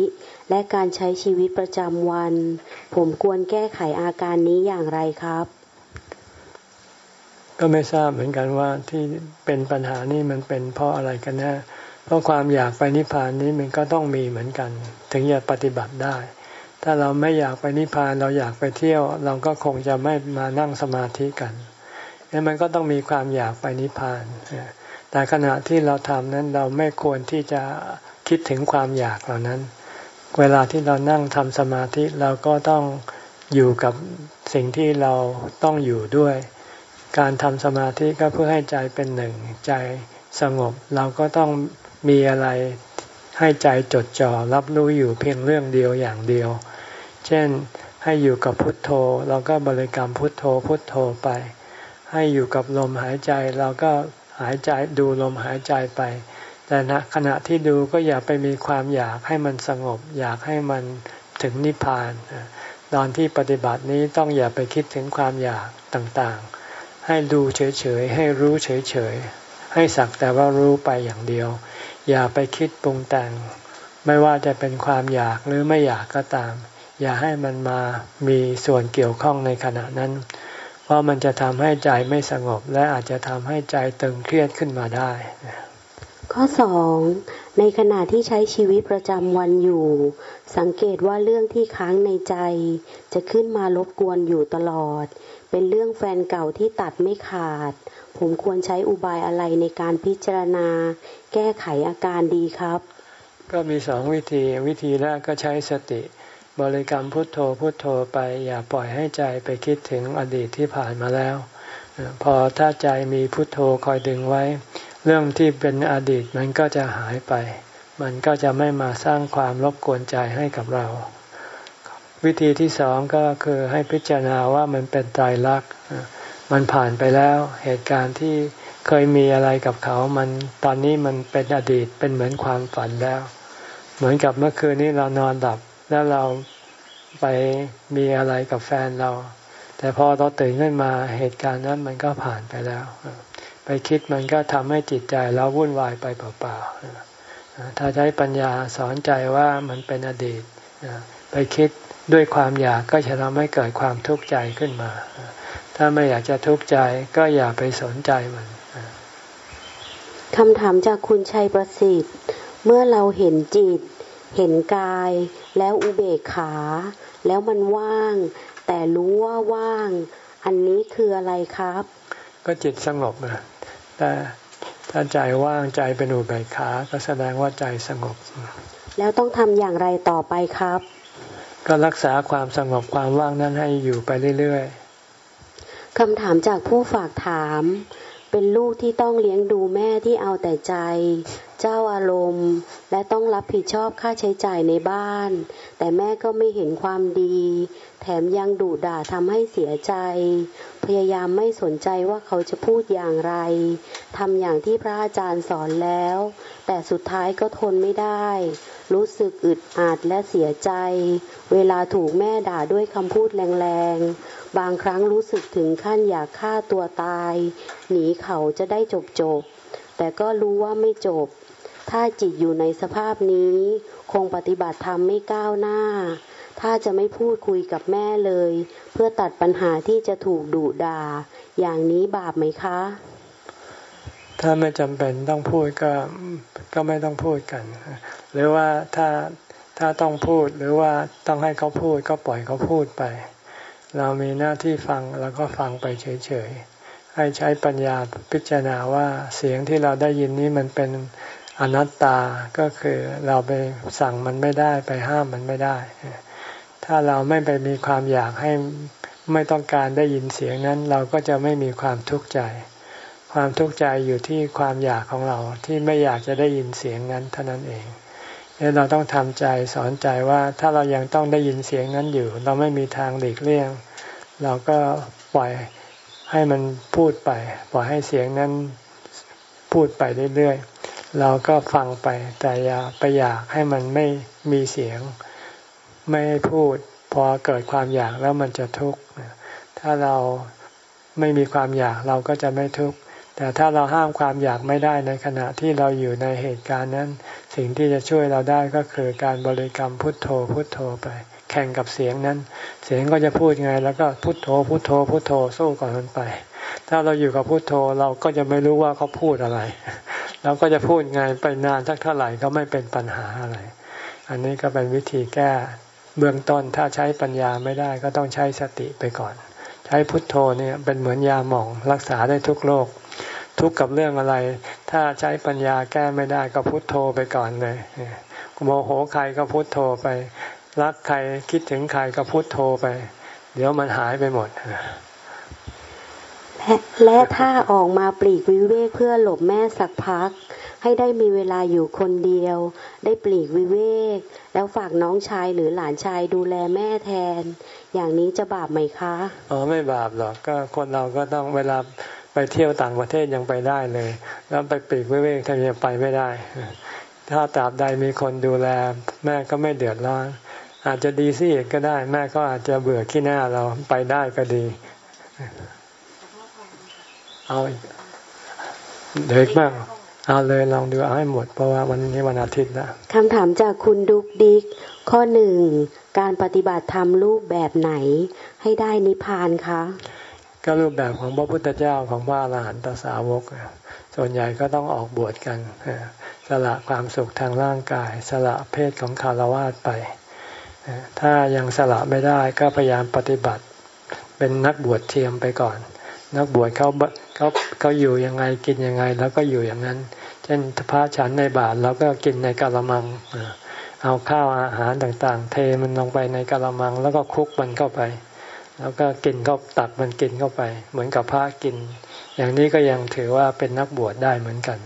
และการใช้ชีวิตประจำวัน ผมควรแก้ไขอาการนี้อย่างไรครับ ก็ไม่ทราบเหมือนกันว่าที่เป็นปัญหานี้มันเป็นเพราะอะไรกันแน่เพราะความอยากไปนิพพานนี้มันก็ต้องมีเหมือนกัน ถึงจะปฏิบัติได้ ถ้าเราไม่อยากไปนิพพานเราอยากไปเที่ยว เราก็คงจะไม่มานั่งสมาธิกันนี่มันก็ต้องมีความอยากไปนิพพานเแต่ขณะที่เราทำนั้นเราไม่ควรที่จะคิดถึงความอยากเหล่านั้น เวลาที่เรานั่งทำสมาธิเราก็ต้องอยู่กับสิ่งที่เราต้องอยู่ด้วย การทำสมาธิก็เพื่อให้ใจเป็นหนึ่งใจสงบ เราก็ต้องมีอะไรให้ใจจดจ่อรับรู้อยู่เพียงเรื่องเดียวอย่างเดียว เช่นให้อยู่กับพุทโธ เราก็บริกรรมพุทโธพุทโธไป ให้อยู่กับลมหายใจเราก็ หายใจดูลมหายใจไป แต่ณขณะที่ดูก็อย่าไปมีความอยากให้มันสงบ อยากให้มันถึงนิพพาน ตอนที่ปฏิบัตินี้ต้องอย่าไปคิดถึงความอยากต่างๆ ให้ดูเฉยๆ ให้รู้เฉยๆ ให้สักแต่ว่ารู้ไปอย่างเดียว อย่าไปคิดปรุงแต่ง ไม่ว่าจะเป็นความอยากหรือไม่อยากก็ตาม อย่าให้มันมามีส่วนเกี่ยวข้องในขณะนั้น พราะมันจะทำให้ใจไม่สงบ และอาจจะทำให้ใจตึงเครียดขึ้นมาได้ ข้อสองในขณะที่ใช้ชีวิตประจำวันอยู่ สังเกตว่าเรื่องที่ค้างในใจ จะขึ้นมารบกวนอยู่ตลอด เป็นเรื่องแฟนเก่าที่ตัดไม่ขาด ผมควรใช้อุบายอะไรในการพิจารณา แก้ไขอาการดีครับ ก็มีสองวิธีวิธีแรกก็ใช้สติ บริกรรมพุทโธพุทโธไปอย่าปล่อยให้ใจไปคิดถึงอดีตที่ผ่านมาแล้ว พอถ้าใจมีพุทโธคอยดึงไว้ เรื่องที่เป็นอดีตมันก็จะหายไป มันก็จะไม่มาสร้างความรบกวนใจให้กับเรา วิธีที่สองก็คือให้พิจารณาว่ามันเป็นตายรักมันผ่านไปแล้วเหตุการณ์ที่เคยมีอะไรกับเขา มันตอนนี้มันเป็นอดีตเป็นเหมือนความฝันแล้ว เหมือนกับเมื่อคืนนี้เรานอนหลับ แล้วเราไปมีอะไรกับแฟนเรา แต่พอเราตื่นขึ้นมาเหตุการณ์นั้นมันก็ผ่านไปแล้ว ไปคิดมันก็ทำให้จิตใจเราวุ่นวายไปเปล่าๆถ้าใช้ปัญญาสอนใจว่ามันเป็นอดีตไปคิดด้วยความอยากก็จะทำให้เกิดความทุกข์ใจขึ้นมา ถ้าไม่อยากจะทุกข์ใจก็อย่าไปสนใจมันคำถามจากคุณชัยประสิทธิ์ เมื่อเราเห็นจิต เห็นกาย แล้วอุเบกขา แล้วมันว่าง แต่รู้ว่าว่าง อันนี้คืออะไรครับ ก็จิตสงบนะแต่ถ้าใจว่างใจเป็นอุเบกขา ก็แสดงว่าใจสงบ แล้วต้องทำอย่างไรต่อไปครับ ก็รักษาความสงบความว่างนั้นให้อยู่ไปเรื่อยๆคำถามจากผู้ฝากถามเป็นลูกที่ต้องเลี้ยงดูแม่ที่เอาแต่ใจ เจ้าอารมณ์ และต้องรับผิดชอบค่าใช้จ่ายในบ้าน แต่แม่ก็ไม่เห็นความดี แถมยังดุด่าทำให้เสียใจ พยายามไม่สนใจว่าเขาจะพูดอย่างไรทำอย่างที่พระอาจารย์สอนแล้ว แต่สุดท้ายก็ทนไม่ได้ รู้สึกอึดอัดและเสียใจ เวลาถูกแม่ด่าด้วยคำพูดแรงๆ บางครั้งรู้สึกถึงขั้นอยากฆ่าตัวตาย หนีเขาจะได้จบจบแต่ก็รู้ว่าไม่จบ ถ้าจิตอยู่ในสภาพนี้ คงปฏิบัติธรรมไม่ก้าวหน้า ถ้าจะไม่พูดคุยกับแม่เลย เพื่อตัดปัญหาที่จะถูกดุด่า อย่างนี้บาปไหมคะ ถ้าไม่จำเป็นต้องพูดก็ก็ไม่ต้องพูดกัน หรือว่าถ้าถ้าต้องพูดหรือว่าต้องให้เขาพูดก็ปล่อยเขาพูดไป เรามีหน้าที่ฟังแล้วก็ฟังไปเฉยๆให้ใช้ปัญญาพิจารณาว่าเสียงที่เราได้ยินนี้มันเป็น อนัตตาก็คือเราไปสั่งมันไม่ได้ไปห้ามมันไม่ได้ ถ้าเราไม่ไปมีความอยากให้ไม่ต้องการได้ยินเสียงนั้น เราก็จะไม่มีความทุกข์ใจ ความทุกข์ใจอยู่ที่ความอยากของเราที่ไม่อยากจะได้ยินเสียงนั้นเท่านั้นเองเราต้องทำใจสอนใจว่าถ้าเรายังต้องได้ยินเสียงนั้นอยู่ เราไม่มีทางหลีกเลี่ยง เราก็ปล่อยให้มันพูดไป ปล่อยให้เสียงนั้นพูดไปเรื่อยๆ เราก็ฟังไป แต่อย่าไปอยากให้มันไม่มีเสียง ไม่พูด พอเกิดความอยากแล้วมันจะทุกข์ถ้าเราไม่มีความอยากเราก็จะไม่ทุกข์แต่ถ้าเราห้ามความอยากไม่ได้ในขณะที่เราอยู่ในเหตุการณ์นั้น สิ่งที่จะช่วยเราได้ก็คือการบริกรรมพุทโธพุทโธไป แข่งกับเสียงนั้น เสียงก็จะพูดไง แล้วก็พุทโธพุทโธพุทโธสู้ก่อนมันไป ถ้าเราอยู่กับพุทโธเราก็จะไม่รู้ว่าเขาพูดอะไร เราก็จะพูดไงไปนานสักเท่าไหร่ก็ไม่เป็นปัญหาอะไร อันนี้ก็เป็นวิธีแก้เบื้องต้นถ้าใช้ปัญญาไม่ได้ก็ต้องใช้สติไปก่อน ใช้พุทโธเนี่ยเป็นเหมือนยาหม่องรักษาได้ทุกโรคทุกกับเรื่องอะไร ถ้าใช้ปัญญาแก้ไม่ได้ก็พุทโธไปก่อนเลยโมโหใครก็พุทโธไป รักใครคิดถึงใครก็พุทโธไป เดี๋ยวมันหายไปหมด และถ้าออกมาปลีกวิเวกเพื่อหลบแม่สักพัก ให้ได้มีเวลาอยู่คนเดียว ได้ปลีกวิเวก แล้วฝากน้องชายหรือหลานชายดูแลแม่แทน อย่างนี้จะบาปไหมคะอ๋อไม่บาปหรอกก็คนเราก็ต้องเวลาไปเที่ยวต่างประเทศยังไปได้เลย แล้วไปปลีกวิเวกทำไมไปไม่ได้ ถ้าตราบใดมีคนดูแล แม่ก็ไม่เดือดร้อนอาจจะดีสิก็ได้ แม่ก็อาจจะเบื่อขี้หน้าเราไปได้ก็ดี เอาเด็กบ้างเอาเลยลองดูเอาให้หมด เพราะว่าวันนี้วันอาทิตย์นะคำถามจากคุณดุกดิกข้อหนึ่งการปฏิบัติธรรมรูปแบบไหน ให้ได้นิพพานคะก็รูปแบบของพระพุทธเจ้าของพระอรหันตสาวก ส่วนใหญ่ก็ต้องออกบวชกันสละความสุขทางร่างกาย สละเพศของคารวาสไป ถ้ายังสละไม่ได้ก็พยายามปฏิบัติ เป็นนักบวชเทียมไปก่อน นักบวชเขา เขาเขาอยู่ยังไงกินยังไง แล้วก็อยู่อย่างนั้น เช่นพระฉันในบาตรเราก็กินในกะละมังเอาข้าวอาหารต่างๆ เทมันลงไปในกะละมัง แล้วก็คุกมันเข้าไป แล้วก็กินก็ตักมันกินเข้าไป เหมือนกับพระกิน อย่างนี้ก็ยังถือว่าเป็นนักบวชได้เหมือนกัน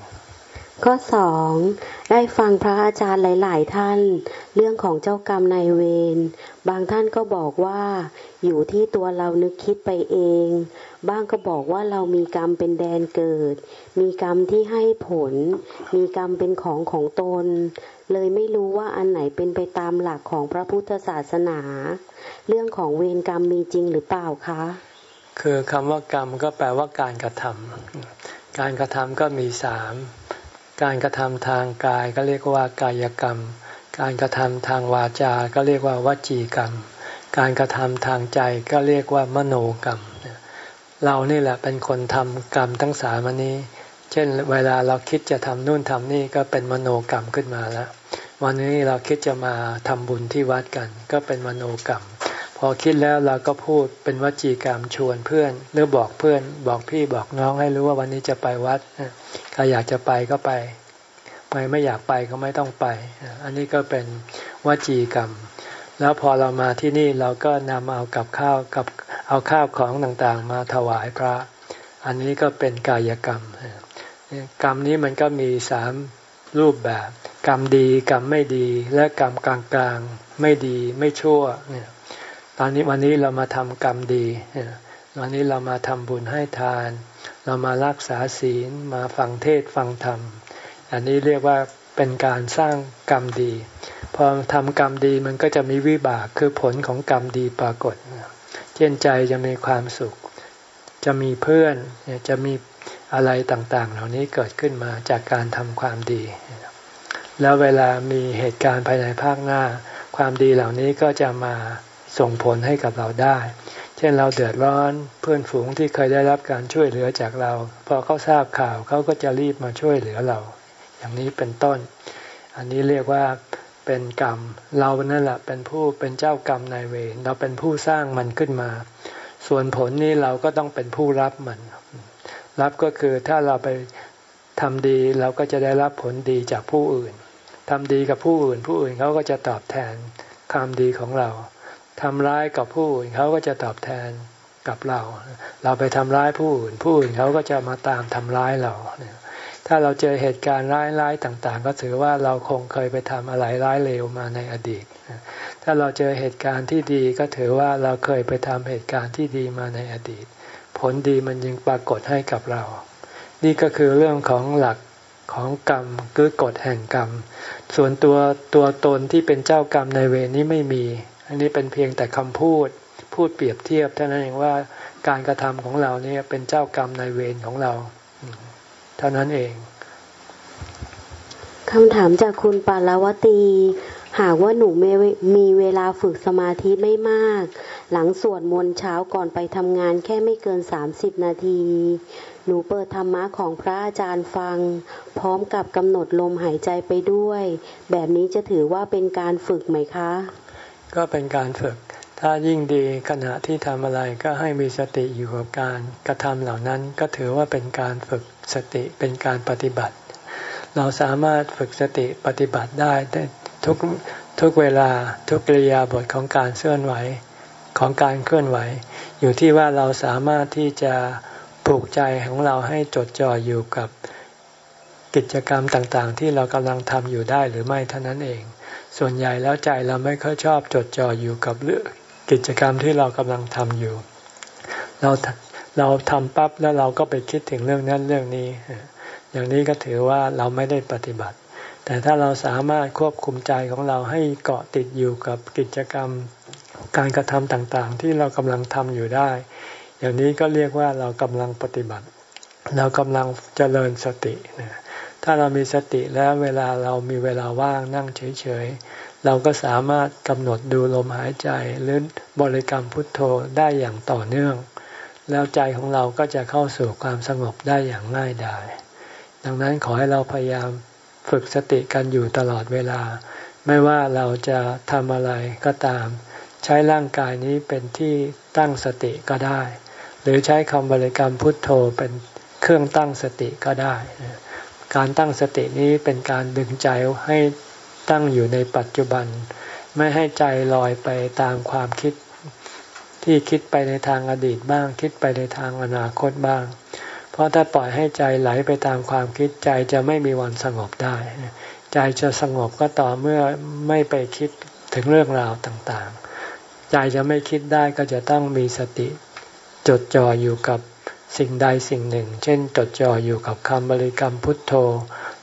ข้อสองได้ฟังพระอาจารย์หลาย ๆ ท่าน เรื่องของเจ้ากรรมนายเวรบางท่านก็บอกว่า อยู่ที่ตัวเรานึกคิดไปเอง บ้างก็บอกว่าเรามีกรรมเป็นแดนเกิด มีกรรมที่ให้ผล มีกรรมเป็นของของตน เลยไม่รู้ว่าอันไหนเป็นไปตามหลักของพระพุทธศาสนา เรื่องของเวรกรรมมีจริงหรือเปล่าคะ คือคำว่ากรรมก็แปลว่าการกระทำการกระทำก็มีสาม การกระทำทางกายก็เรียกว่ากายกรรม การกระทำทางวาจา ก็เรียกว่าวจีกรรม การกระทำทางใจก็เรียกว่ามโนกรรม เรานี่แหละเป็นคนทำกรรมทั้งสามนี้ เช่น เวลาเราคิดจะทำนู่นทำนี่ก็เป็นมโนกรรมขึ้นมาแล้ว วันนี้เราคิดจะมาทำบุญที่วัดกัน ก็เป็นมโนกรรม อคิดแล้วเราก็พูดเป็นวจีกรรมชวนเพื่อน หรือบอกเพื่อน บอกพี่บอกน้องให้รู้ว่าวันนี้จะไปวัดใครอยากจะไปก็ไป ไปไม่อยากไปก็ไม่ต้องไป อันนี้ก็เป็นวจีกรรม แล้วพอเรามาที่นี่เราก็นำเอากับข้าวกับเอาข้าวของต่างๆ มาถวายพระ อันนี้ก็เป็นกายกรรม กรรมนี้มันก็มีสามรูปแบบ กรรมดี กรรมไม่ดี และกรรมกลางๆ ไม่ดีไม่ชั่วเนี่ย ตอนนี้วันนี้เรามาทำกรรมดีวันนี้เรามาทำบุญให้ทาน เรามารักษาศีลมาฟังเทศฟังธรรม อันนี้เรียกว่าเป็นการสร้างกรรมดี พอทำกรรมดีมันก็จะมีวิบากคือผลของกรรมดีปรากฏ เช่นใจจะมีความสุข จะมีเพื่อนจะมีอะไรต่างๆ เหล่านี้เกิดขึ้นมาจากการทำความดี แล้วเวลามีเหตุการณ์ภายในภาคหน้า ความดีเหล่านี้ก็จะมา ส่งผลให้กับเราได้ เช่นเราเดือดร้อนเพื่อนฝูงที่เคยได้รับการช่วยเหลือจากเรา พอเขาทราบข่าวเขาก็จะรีบมาช่วยเหลือเรา อย่างนี้เป็นต้น อันนี้เรียกว่าเป็นกรรม เรานั่นแหละเป็นผู้เป็นเจ้ากรรมนายเวรเราเป็นผู้สร้างมันขึ้นมา ส่วนผลนี้เราก็ต้องเป็นผู้รับมัน รับก็คือถ้าเราไปทำดีเราก็จะได้รับผลดีจากผู้อื่นทำดีกับผู้อื่น ผู้อื่นเขาก็จะตอบแทนความดีของเรา ทำร้ายกับผู้อื่นเขาก็จะตอบแทนกับเรา เราไปทำร้ายผู้อื่น ผู้อื่นเขาก็จะมาตามทำร้ายเราถ้าเราเจอเหตุการณ์ร้ายๆต่าง ๆ ก็ถือว่าเราคงเคยไปทำอะไรร้ายเลวมาในอดีต ถ้าเราเจอเหตุการณ์ที่ดีก็ถือว่าเราเคยไปทำเหตุการณ์ที่ดีมาในอดีต ผลดีมันยังปรากฏให้กับเรา นี่ก็คือเรื่องของหลักของกรรมคือกฎแห่งกรรม ส่วนตัวตัวตนที่เป็นเจ้ากรรมในเวรนี้ไม่มี อันนี้เป็นเพียงแต่คำพูดพูดเปรียบเทียบเท่านั้นเองว่าการกระทำของเราเนี่ยเป็นเจ้ากรรมในเวรของเรา เท่านั้นเองคำถามจากคุณปารวตี หากว่าหนูมีเวลาฝึกสมาธิไม่มาก หลังสวดมนต์เช้าก่อนไปทำงานแค่ไม่เกินสามสิบนาที หนูเปิดธรรมะของพระอาจารย์ฟัง พร้อมกับกำหนดลมหายใจไปด้วย แบบนี้จะถือว่าเป็นการฝึกไหมคะ ก็เป็นการฝึก ถ้ายิ่งดีขณะที่ทำอะไรก็ให้มีสติอยู่กับการกระทำเหล่านั้นก็ถือว่าเป็นการฝึกสติเป็นการปฏิบัติ เราสามารถฝึกสติปฏิบัติได้ทุกทุกเวลาทุกกิริยาบทของการเคลื่อนไหวของการเคลื่อนไหว อยู่ที่ว่าเราสามารถที่จะผูกใจของเราให้จดจ่ออยู่กับกิจกรรมต่างๆ ที่เรากำลังทำอยู่ได้หรือไม่เท่านั้นเอง ส่วนใหญ่แล้วใจเราไม่ค่อยชอบจดจ่ออยู่กับเรื่องกิจกรรมที่เรากำลังทำอยู่ เราเราทำปั๊บแล้วเราก็ไปคิดถึงเรื่องนั้นเรื่องนี้ อย่างนี้ก็ถือว่าเราไม่ได้ปฏิบัติ แต่ถ้าเราสามารถควบคุมใจของเราให้เกาะติดอยู่กับกิจกรรมการกระทำต่างๆ ที่เรากำลังทำอยู่ได้ อย่างนี้ก็เรียกว่าเรากำลังปฏิบัติ เรากำลังเจริญสติ ถ้าเรามีสติแล้วเวลาเรามีเวลาว่างนั่งเฉยๆ เราก็สามารถกำหนดดูลมหายใจหรือบริกรรมพุทโธได้อย่างต่อเนื่อง แล้วใจของเราก็จะเข้าสู่ความสงบได้อย่างง่ายดาย ดังนั้นขอให้เราพยายามฝึกสติกันอยู่ตลอดเวลา ไม่ว่าเราจะทำอะไรก็ตาม ใช้ร่างกายนี้เป็นที่ตั้งสติก็ได้ หรือใช้คำบริกรรมพุทโธเป็นเครื่องตั้งสติก็ได้ การตั้งสตินี้เป็นการดึงใจให้ตั้งอยู่ในปัจจุบัน ไม่ให้ใจลอยไปตามความคิดที่คิดไปในทางอดีตบ้าง คิดไปในทางอนาคตบ้าง เพราะถ้าปล่อยให้ใจไหลไปตามความคิดใจจะไม่มีวันสงบได้ ใจจะสงบก็ต่อเมื่อไม่ไปคิดถึงเรื่องราวต่างๆ ใจจะไม่คิดได้ก็จะต้องมีสติ จดจ่ออยู่กับ สิ่งใดสิ่งหนึ่ง เช่น จดจ่ออยู่กับคำบริกรรมพุทโธ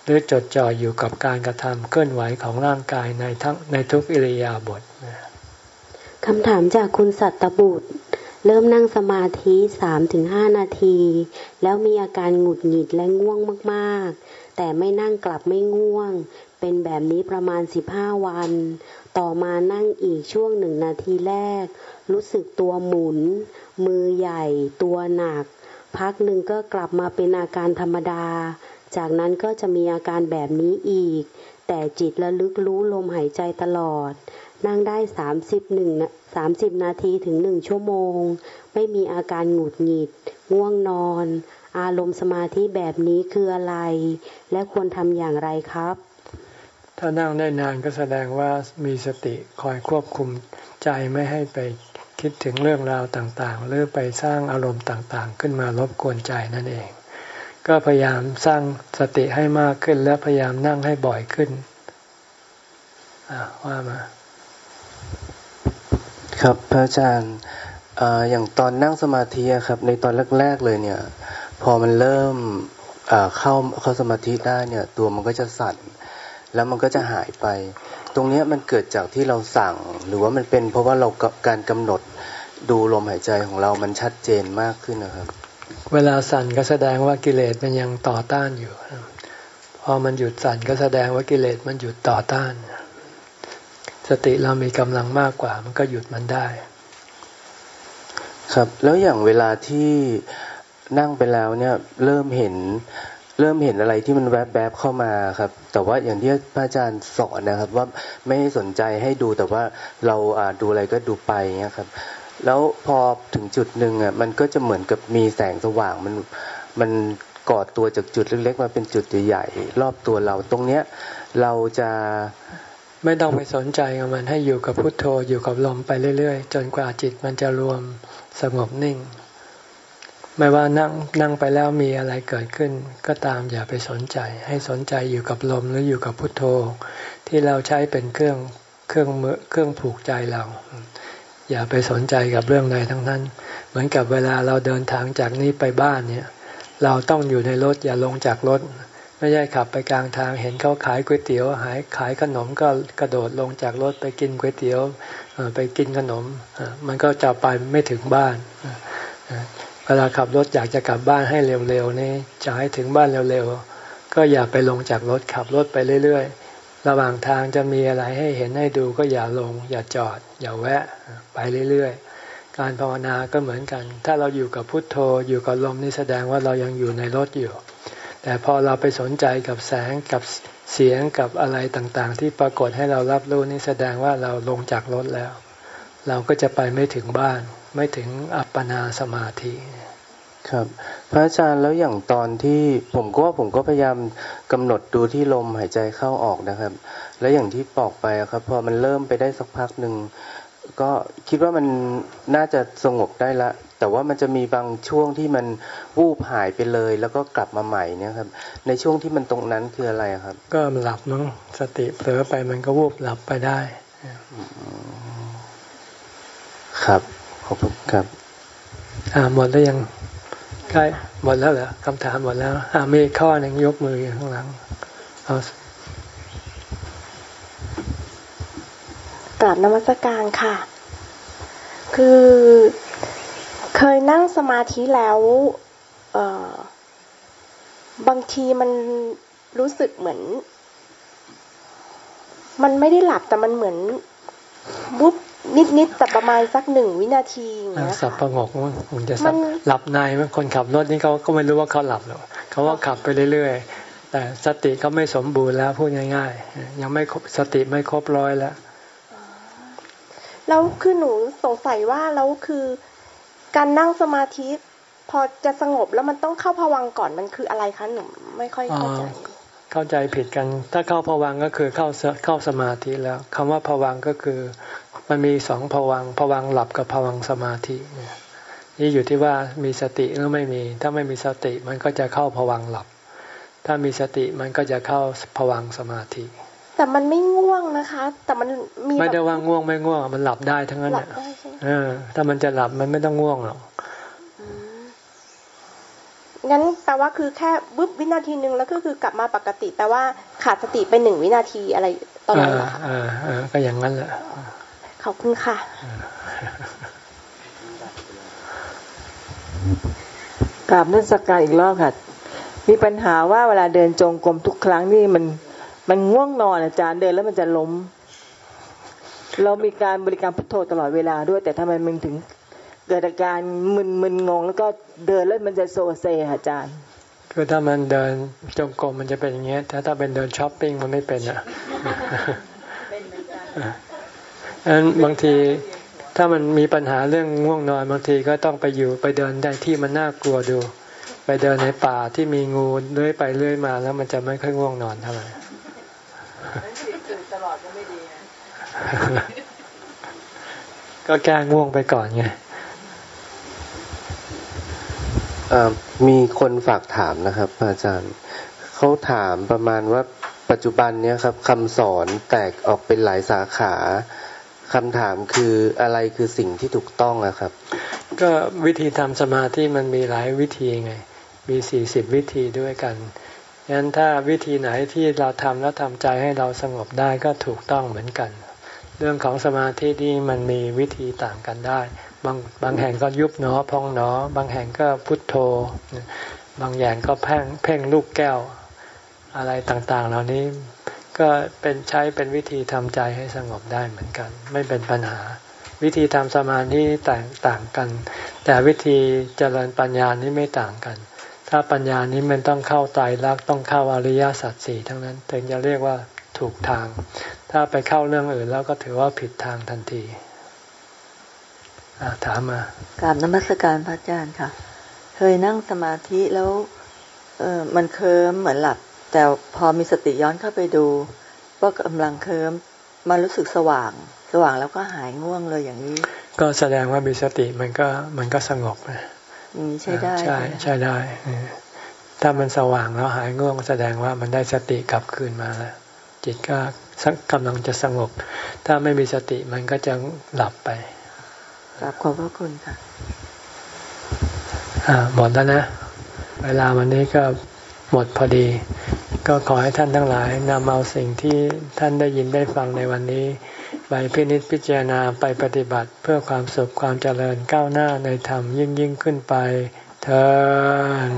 หรือจดจ่ออยู่กับการกระทำเคลื่อนไหวของร่างกายในทั้งในทุกอิริยาบถคำถามจากคุณสัตบุตร เริ่มนั่งสมาธิสามถึงห้านาที แล้วมีอาการหงุดหงิดและง่วงมากๆ แต่ไม่นั่งกลับไม่ง่วง เป็นแบบนี้ประมาณสิบห้าวัน ต่อมานั่งอีกช่วงหนึ่งนาทีแรก รู้สึกตัวหมุน มือใหญ่ตัวหนัก พักหนึ่งก็กลับมาเป็นอาการธรรมดา จากนั้นก็จะมีอาการแบบนี้อีก แต่จิตระลึกรู้ลมหายใจตลอด นั่งได้สามสิบหนึ่งสามสิบนาทีถึงหนึ่งชั่วโมง ไม่มีอาการหงุดหงิด ง่วงนอน อารมณ์สมาธิแบบนี้คืออะไร และควรทำอย่างไรครับ ถ้านั่งได้นานก็แสดงว่ามีสติคอยควบคุมใจไม่ให้ไป คิดถึงเรื่องราวต่างๆ หรือไปสร้างอารมณ์ต่างๆ ขึ้นมารบกวนใจนั่นเอง ก็พยายามสร้างสติให้มากขึ้น และพยายามนั่งให้บ่อยขึ้นว่ามา ครับพระอาจารย์อย่างตอนนั่งสมาธิครับ ในตอนแรก ๆ เลยเนี่ย พอมันเริ่มเข้าเข้าสมาธิได้เนี่ย ตัวมันก็จะสั่น แล้วมันก็จะหายไป ตรงนี้มันเกิดจากที่เราสั่ง หรือว่ามันเป็นเพราะว่าเราการกำหนด ดูลมหายใจของเรามันชัดเจนมากขึ้นนะครับ เวลาสั่นก็แสดงว่ากิเลสมันยังต่อต้านอยู่ พอมันหยุดสั่นก็แสดงว่ากิเลสมันหยุดต่อต้าน สติเรามีกำลังมากกว่า มันก็หยุดมันได้ ครับ แล้วอย่างเวลาที่นั่งไปแล้วเนี่ยเริ่มเห็นเริ่มเห็นอะไรที่มันแวบๆบเข้ามาครับ แต่ว่าอย่างที่พระอาจารย์สอนนะครับ ว่าไม่ให้สนใจให้ดูแต่ว่าเราดูอะไรก็ดูไปเงี้ยครับ แล้วพอถึงจุดหนึ่งอะมันก็จะเหมือนกับมีแสงสว่างมันมันก่อตัวจากจุดเล็กๆมาเป็นจุดใหญ่ๆรอบตัวเราตรงเนี้ยเราจะไม่ต้องไปสนใจกับมันให้อยู่กับพุทโธอยู่กับลมไปเรื่อยๆ จนกว่าจิตมันจะรวมสงบนิ่ง ไม่ว่านั่งนั่งไปแล้วมีอะไรเกิดขึ้น ก็ตามอย่าไปสนใจ ให้สนใจอยู่กับลมหรืออยู่กับพุทโธ ที่เราใช้เป็นเครื่องเครื่องมือเครื่องผูกใจเรา อย่าไปสนใจกับเรื่องใดทั้งนั้น เหมือนกับเวลาเราเดินทางจากนี้ไปบ้านเนี่ย เราต้องอยู่ในรถอย่าลงจากรถ ไม่ใช่ขับไปกลางทางเห็นเขาขายก๋วยเตี๋ยวหายขายขนมก็กระโดดลงจากรถไปกินก๋วยเตี๋ยวไปกินขนม มันก็จะไปไม่ถึงบ้านเวลาขับรถอยากจะกลับบ้านให้เร็วๆนี่จะให้ถึงบ้านเร็วๆก็อย่าไปลงจากรถขับรถไปเรื่อยๆ ระหว่างทางจะมีอะไรให้เห็นให้ดูก็อย่าลง อย่าจอด อย่าแวะไปเรื่อยๆ การภาวนาก็เหมือนกัน ถ้าเราอยู่กับพุทโธอยู่กับลมนี่แสดงว่าเรายังอยู่ในรถอยู่ แต่พอเราไปสนใจกับแสงกับเสียงกับอะไรต่างๆ ที่ปรากฏให้เรารับรู้นี่แสดงว่าเราลงจากรถแล้ว เราก็จะไปไม่ถึงบ้าน ไม่ถึงอัปปนาสมาธิ ครับ พระอาจารย์แล้วอย่างตอนที่ผมก็ว่าผมก็พยายามกำหนดดูที่ลมหายใจเข้าออกนะครับ แล้วอย่างที่บอกไปครับพอมันเริ่มไปได้สักพักหนึ่งก็คิดว่ามันน่าจะสงบได้ละ แต่ว่ามันจะมีบางช่วงที่มันวูบหายไปเลย แล้วก็กลับมาใหม่เนี่ยครับ ในช่วงที่มันตรงนั้นคืออะไรครับ ก็หลับมั้งสติเผลอไปมันก็วูบหลับไปได้ ครับขอบคุณครับ อ่าหมดแล้วยัง ใกล้หมดแล้วเหรอคำถามหมดแล้วอ่ามีข้อหนึ่งยกมืออยู่ข้างหลังเอากราบนมัสการค่ะ คือเคยนั่งสมาธิแล้วเออบางทีมันรู้สึกเหมือน มันไม่ได้หลับแต่มันเหมือนบุ๊บ นิดนิดแต่ประมาณสักหนึ่งวินาทีอย่างเงี้ยสับประงกมันจะสับหลับในมันคนขับรถนี่เขาก็ไม่รู้ว่าเขาหลับหรอกเขาว่าขับไปเรื่อยๆ แต่สติเขาไม่สมบูรณ์แล้วพูดง่ายๆ ยังไม่ครบสติไม่ครบร้อยแล้วแล้วคือหนูสงสัยว่าแล้วคือการนั่งสมาธิพอจะสงบแล้วมันต้องเข้าพวังก่อนมันคืออะไรคะหนูไม่ค่อยเข้าใจเข้าใจผิดกัน ถ้าเข้าพวังก็คือเข้าเข้าสมาธิแล้วคำว่าพวังก็คือ มันมีสองผวังผวังหลับกับผวังสมาธินี่อยู่ที่ว่ามีสติหรือไม่มี ถ้าไม่มีสติมันก็จะเข้าผวังหลับ ถ้ามีสติมันก็จะเข้าผวังสมาธิ แต่มันไม่ง่วงนะคะ แต่มันมีไม่ได้ว่าง่วงไม่ง่วง มันหลับได้ทั้งนั้นเนี่ยถ้ามันจะหลับมันไม่ต้องง่วงหรอกงั้นแปลว่าคือแค่บึ๊บวินาทีหนึ่งแล้วก็คือกลับมาปกติ แต่ว่าขาดสติไปหนึ่งวินาทีอะไรตอนนั้นอ่าก็อย่างนั้นแหละ ขอบคุณค่ะ กราบนักสกการอีกรอบค่ะ มีปัญหาว่าเวลาเดินจงกรมทุกครั้งนี่มันมันง่วงนอนอาจารย์เดินแล้วมันจะล้ม เรามีการบริการพุทโธตลอดเวลาด้วยแต่ทำไมมึงถึงเกิดอาการมึนมึนงง แล้วก็เดินแล้วมันจะโซเซอาจารย์คือถ้ามันเดินจงกรมมันจะเป็นอย่างเงี้ยถ้าถ้าเป็นเดินช้อปปิ้งมันไม่เป็นอะ อันบางทีถ้ามันมีปัญหาเรื่องง่วงนอนบางทีก็ต้องไปอยู่ไปเดินได้ที่มันน่ากลัวดู ไปเดินในป่าที่มีงูเลื้อยไปเลื้อยมา แล้วมันจะไม่ค่อยง่วงนอนเท่าไหร่ตลอดก็ไม่ดีก็แก้ง่วงไปก่อนไงมีคนฝากถามนะครับ อาจารย์เขาถามประมาณว่าปัจจุบันเนี้ยครับคำสอนแตกออกเป็นหลายสาขา คำถามคืออะไรคือสิ่งที่ถูกต้องอะครับ ก็วิธีทำสมาธิมันมีหลายวิธีไง มีสี่สิบวิธีด้วยกันงั้นถ้าวิธีไหนที่เราทำแล้วทำใจให้เราสงบได้ก็ถูกต้องเหมือนกัน เรื่องของสมาธินี่มันมีวิธีต่างกันได้ บางบางแห่งก็ยุบหนอพองหนอ บางแห่งก็พุทโธ บางอย่างก็เพ่งเพ่งลูกแก้ว อะไรต่างๆ เหล่านี้ ก็เป็นใช้เป็นวิธีทำใจให้สงบได้เหมือนกัน ไม่เป็นปัญหา วิธีทำสมาธิแต่างต่างกัน แต่วิธีเจริญปัญญานี้ไม่ต่างกัน ถ้าปัญญานี้มันต้องเข้าใจรักต้องเข้าอริยสัจสี่ทั้งนั้นถึงจะเรียกว่าถูกทาง ถ้าไปเข้าเรื่องอื่นแล้วก็ถือว่าผิดทางทันทีถามมากราบนมัสการพระอาจารย์ค่ะ เคยนั่งสมาธิแล้วเออมันเคิมเหมือนหลับ แต่พอมีสติย้อนเข้าไปดูว่ากำลังเคิมมันรู้สึกสว่าง สว่างแล้วก็หายง่วงเลยอย่างนี้ ก็แสดงว่ามีสติมันก็มันก็สงบนี่ใช่ได้ใช่ใช่ได้ถ้ามันสว่างแล้วหายง่วงแสดงว่ามันได้สติกลับคืนมาแล้วจิตก็กำลังจะสงบ ถ้าไม่มีสติมันก็จะหลับไปกรับขอบพระคุณค่ะอ่าหมดแล้วนะ เวลาวันนี้ก็ หมดพอดี ก็ขอให้ท่านทั้งหลายนำเอาสิ่งที่ท่านได้ยินได้ฟังในวันนี้ ไปพินิจพิจารณาไปปฏิบัติเพื่อความสุขความเจริญก้าวหน้าในธรรมยิ่งยิ่งขึ้นไปเธอ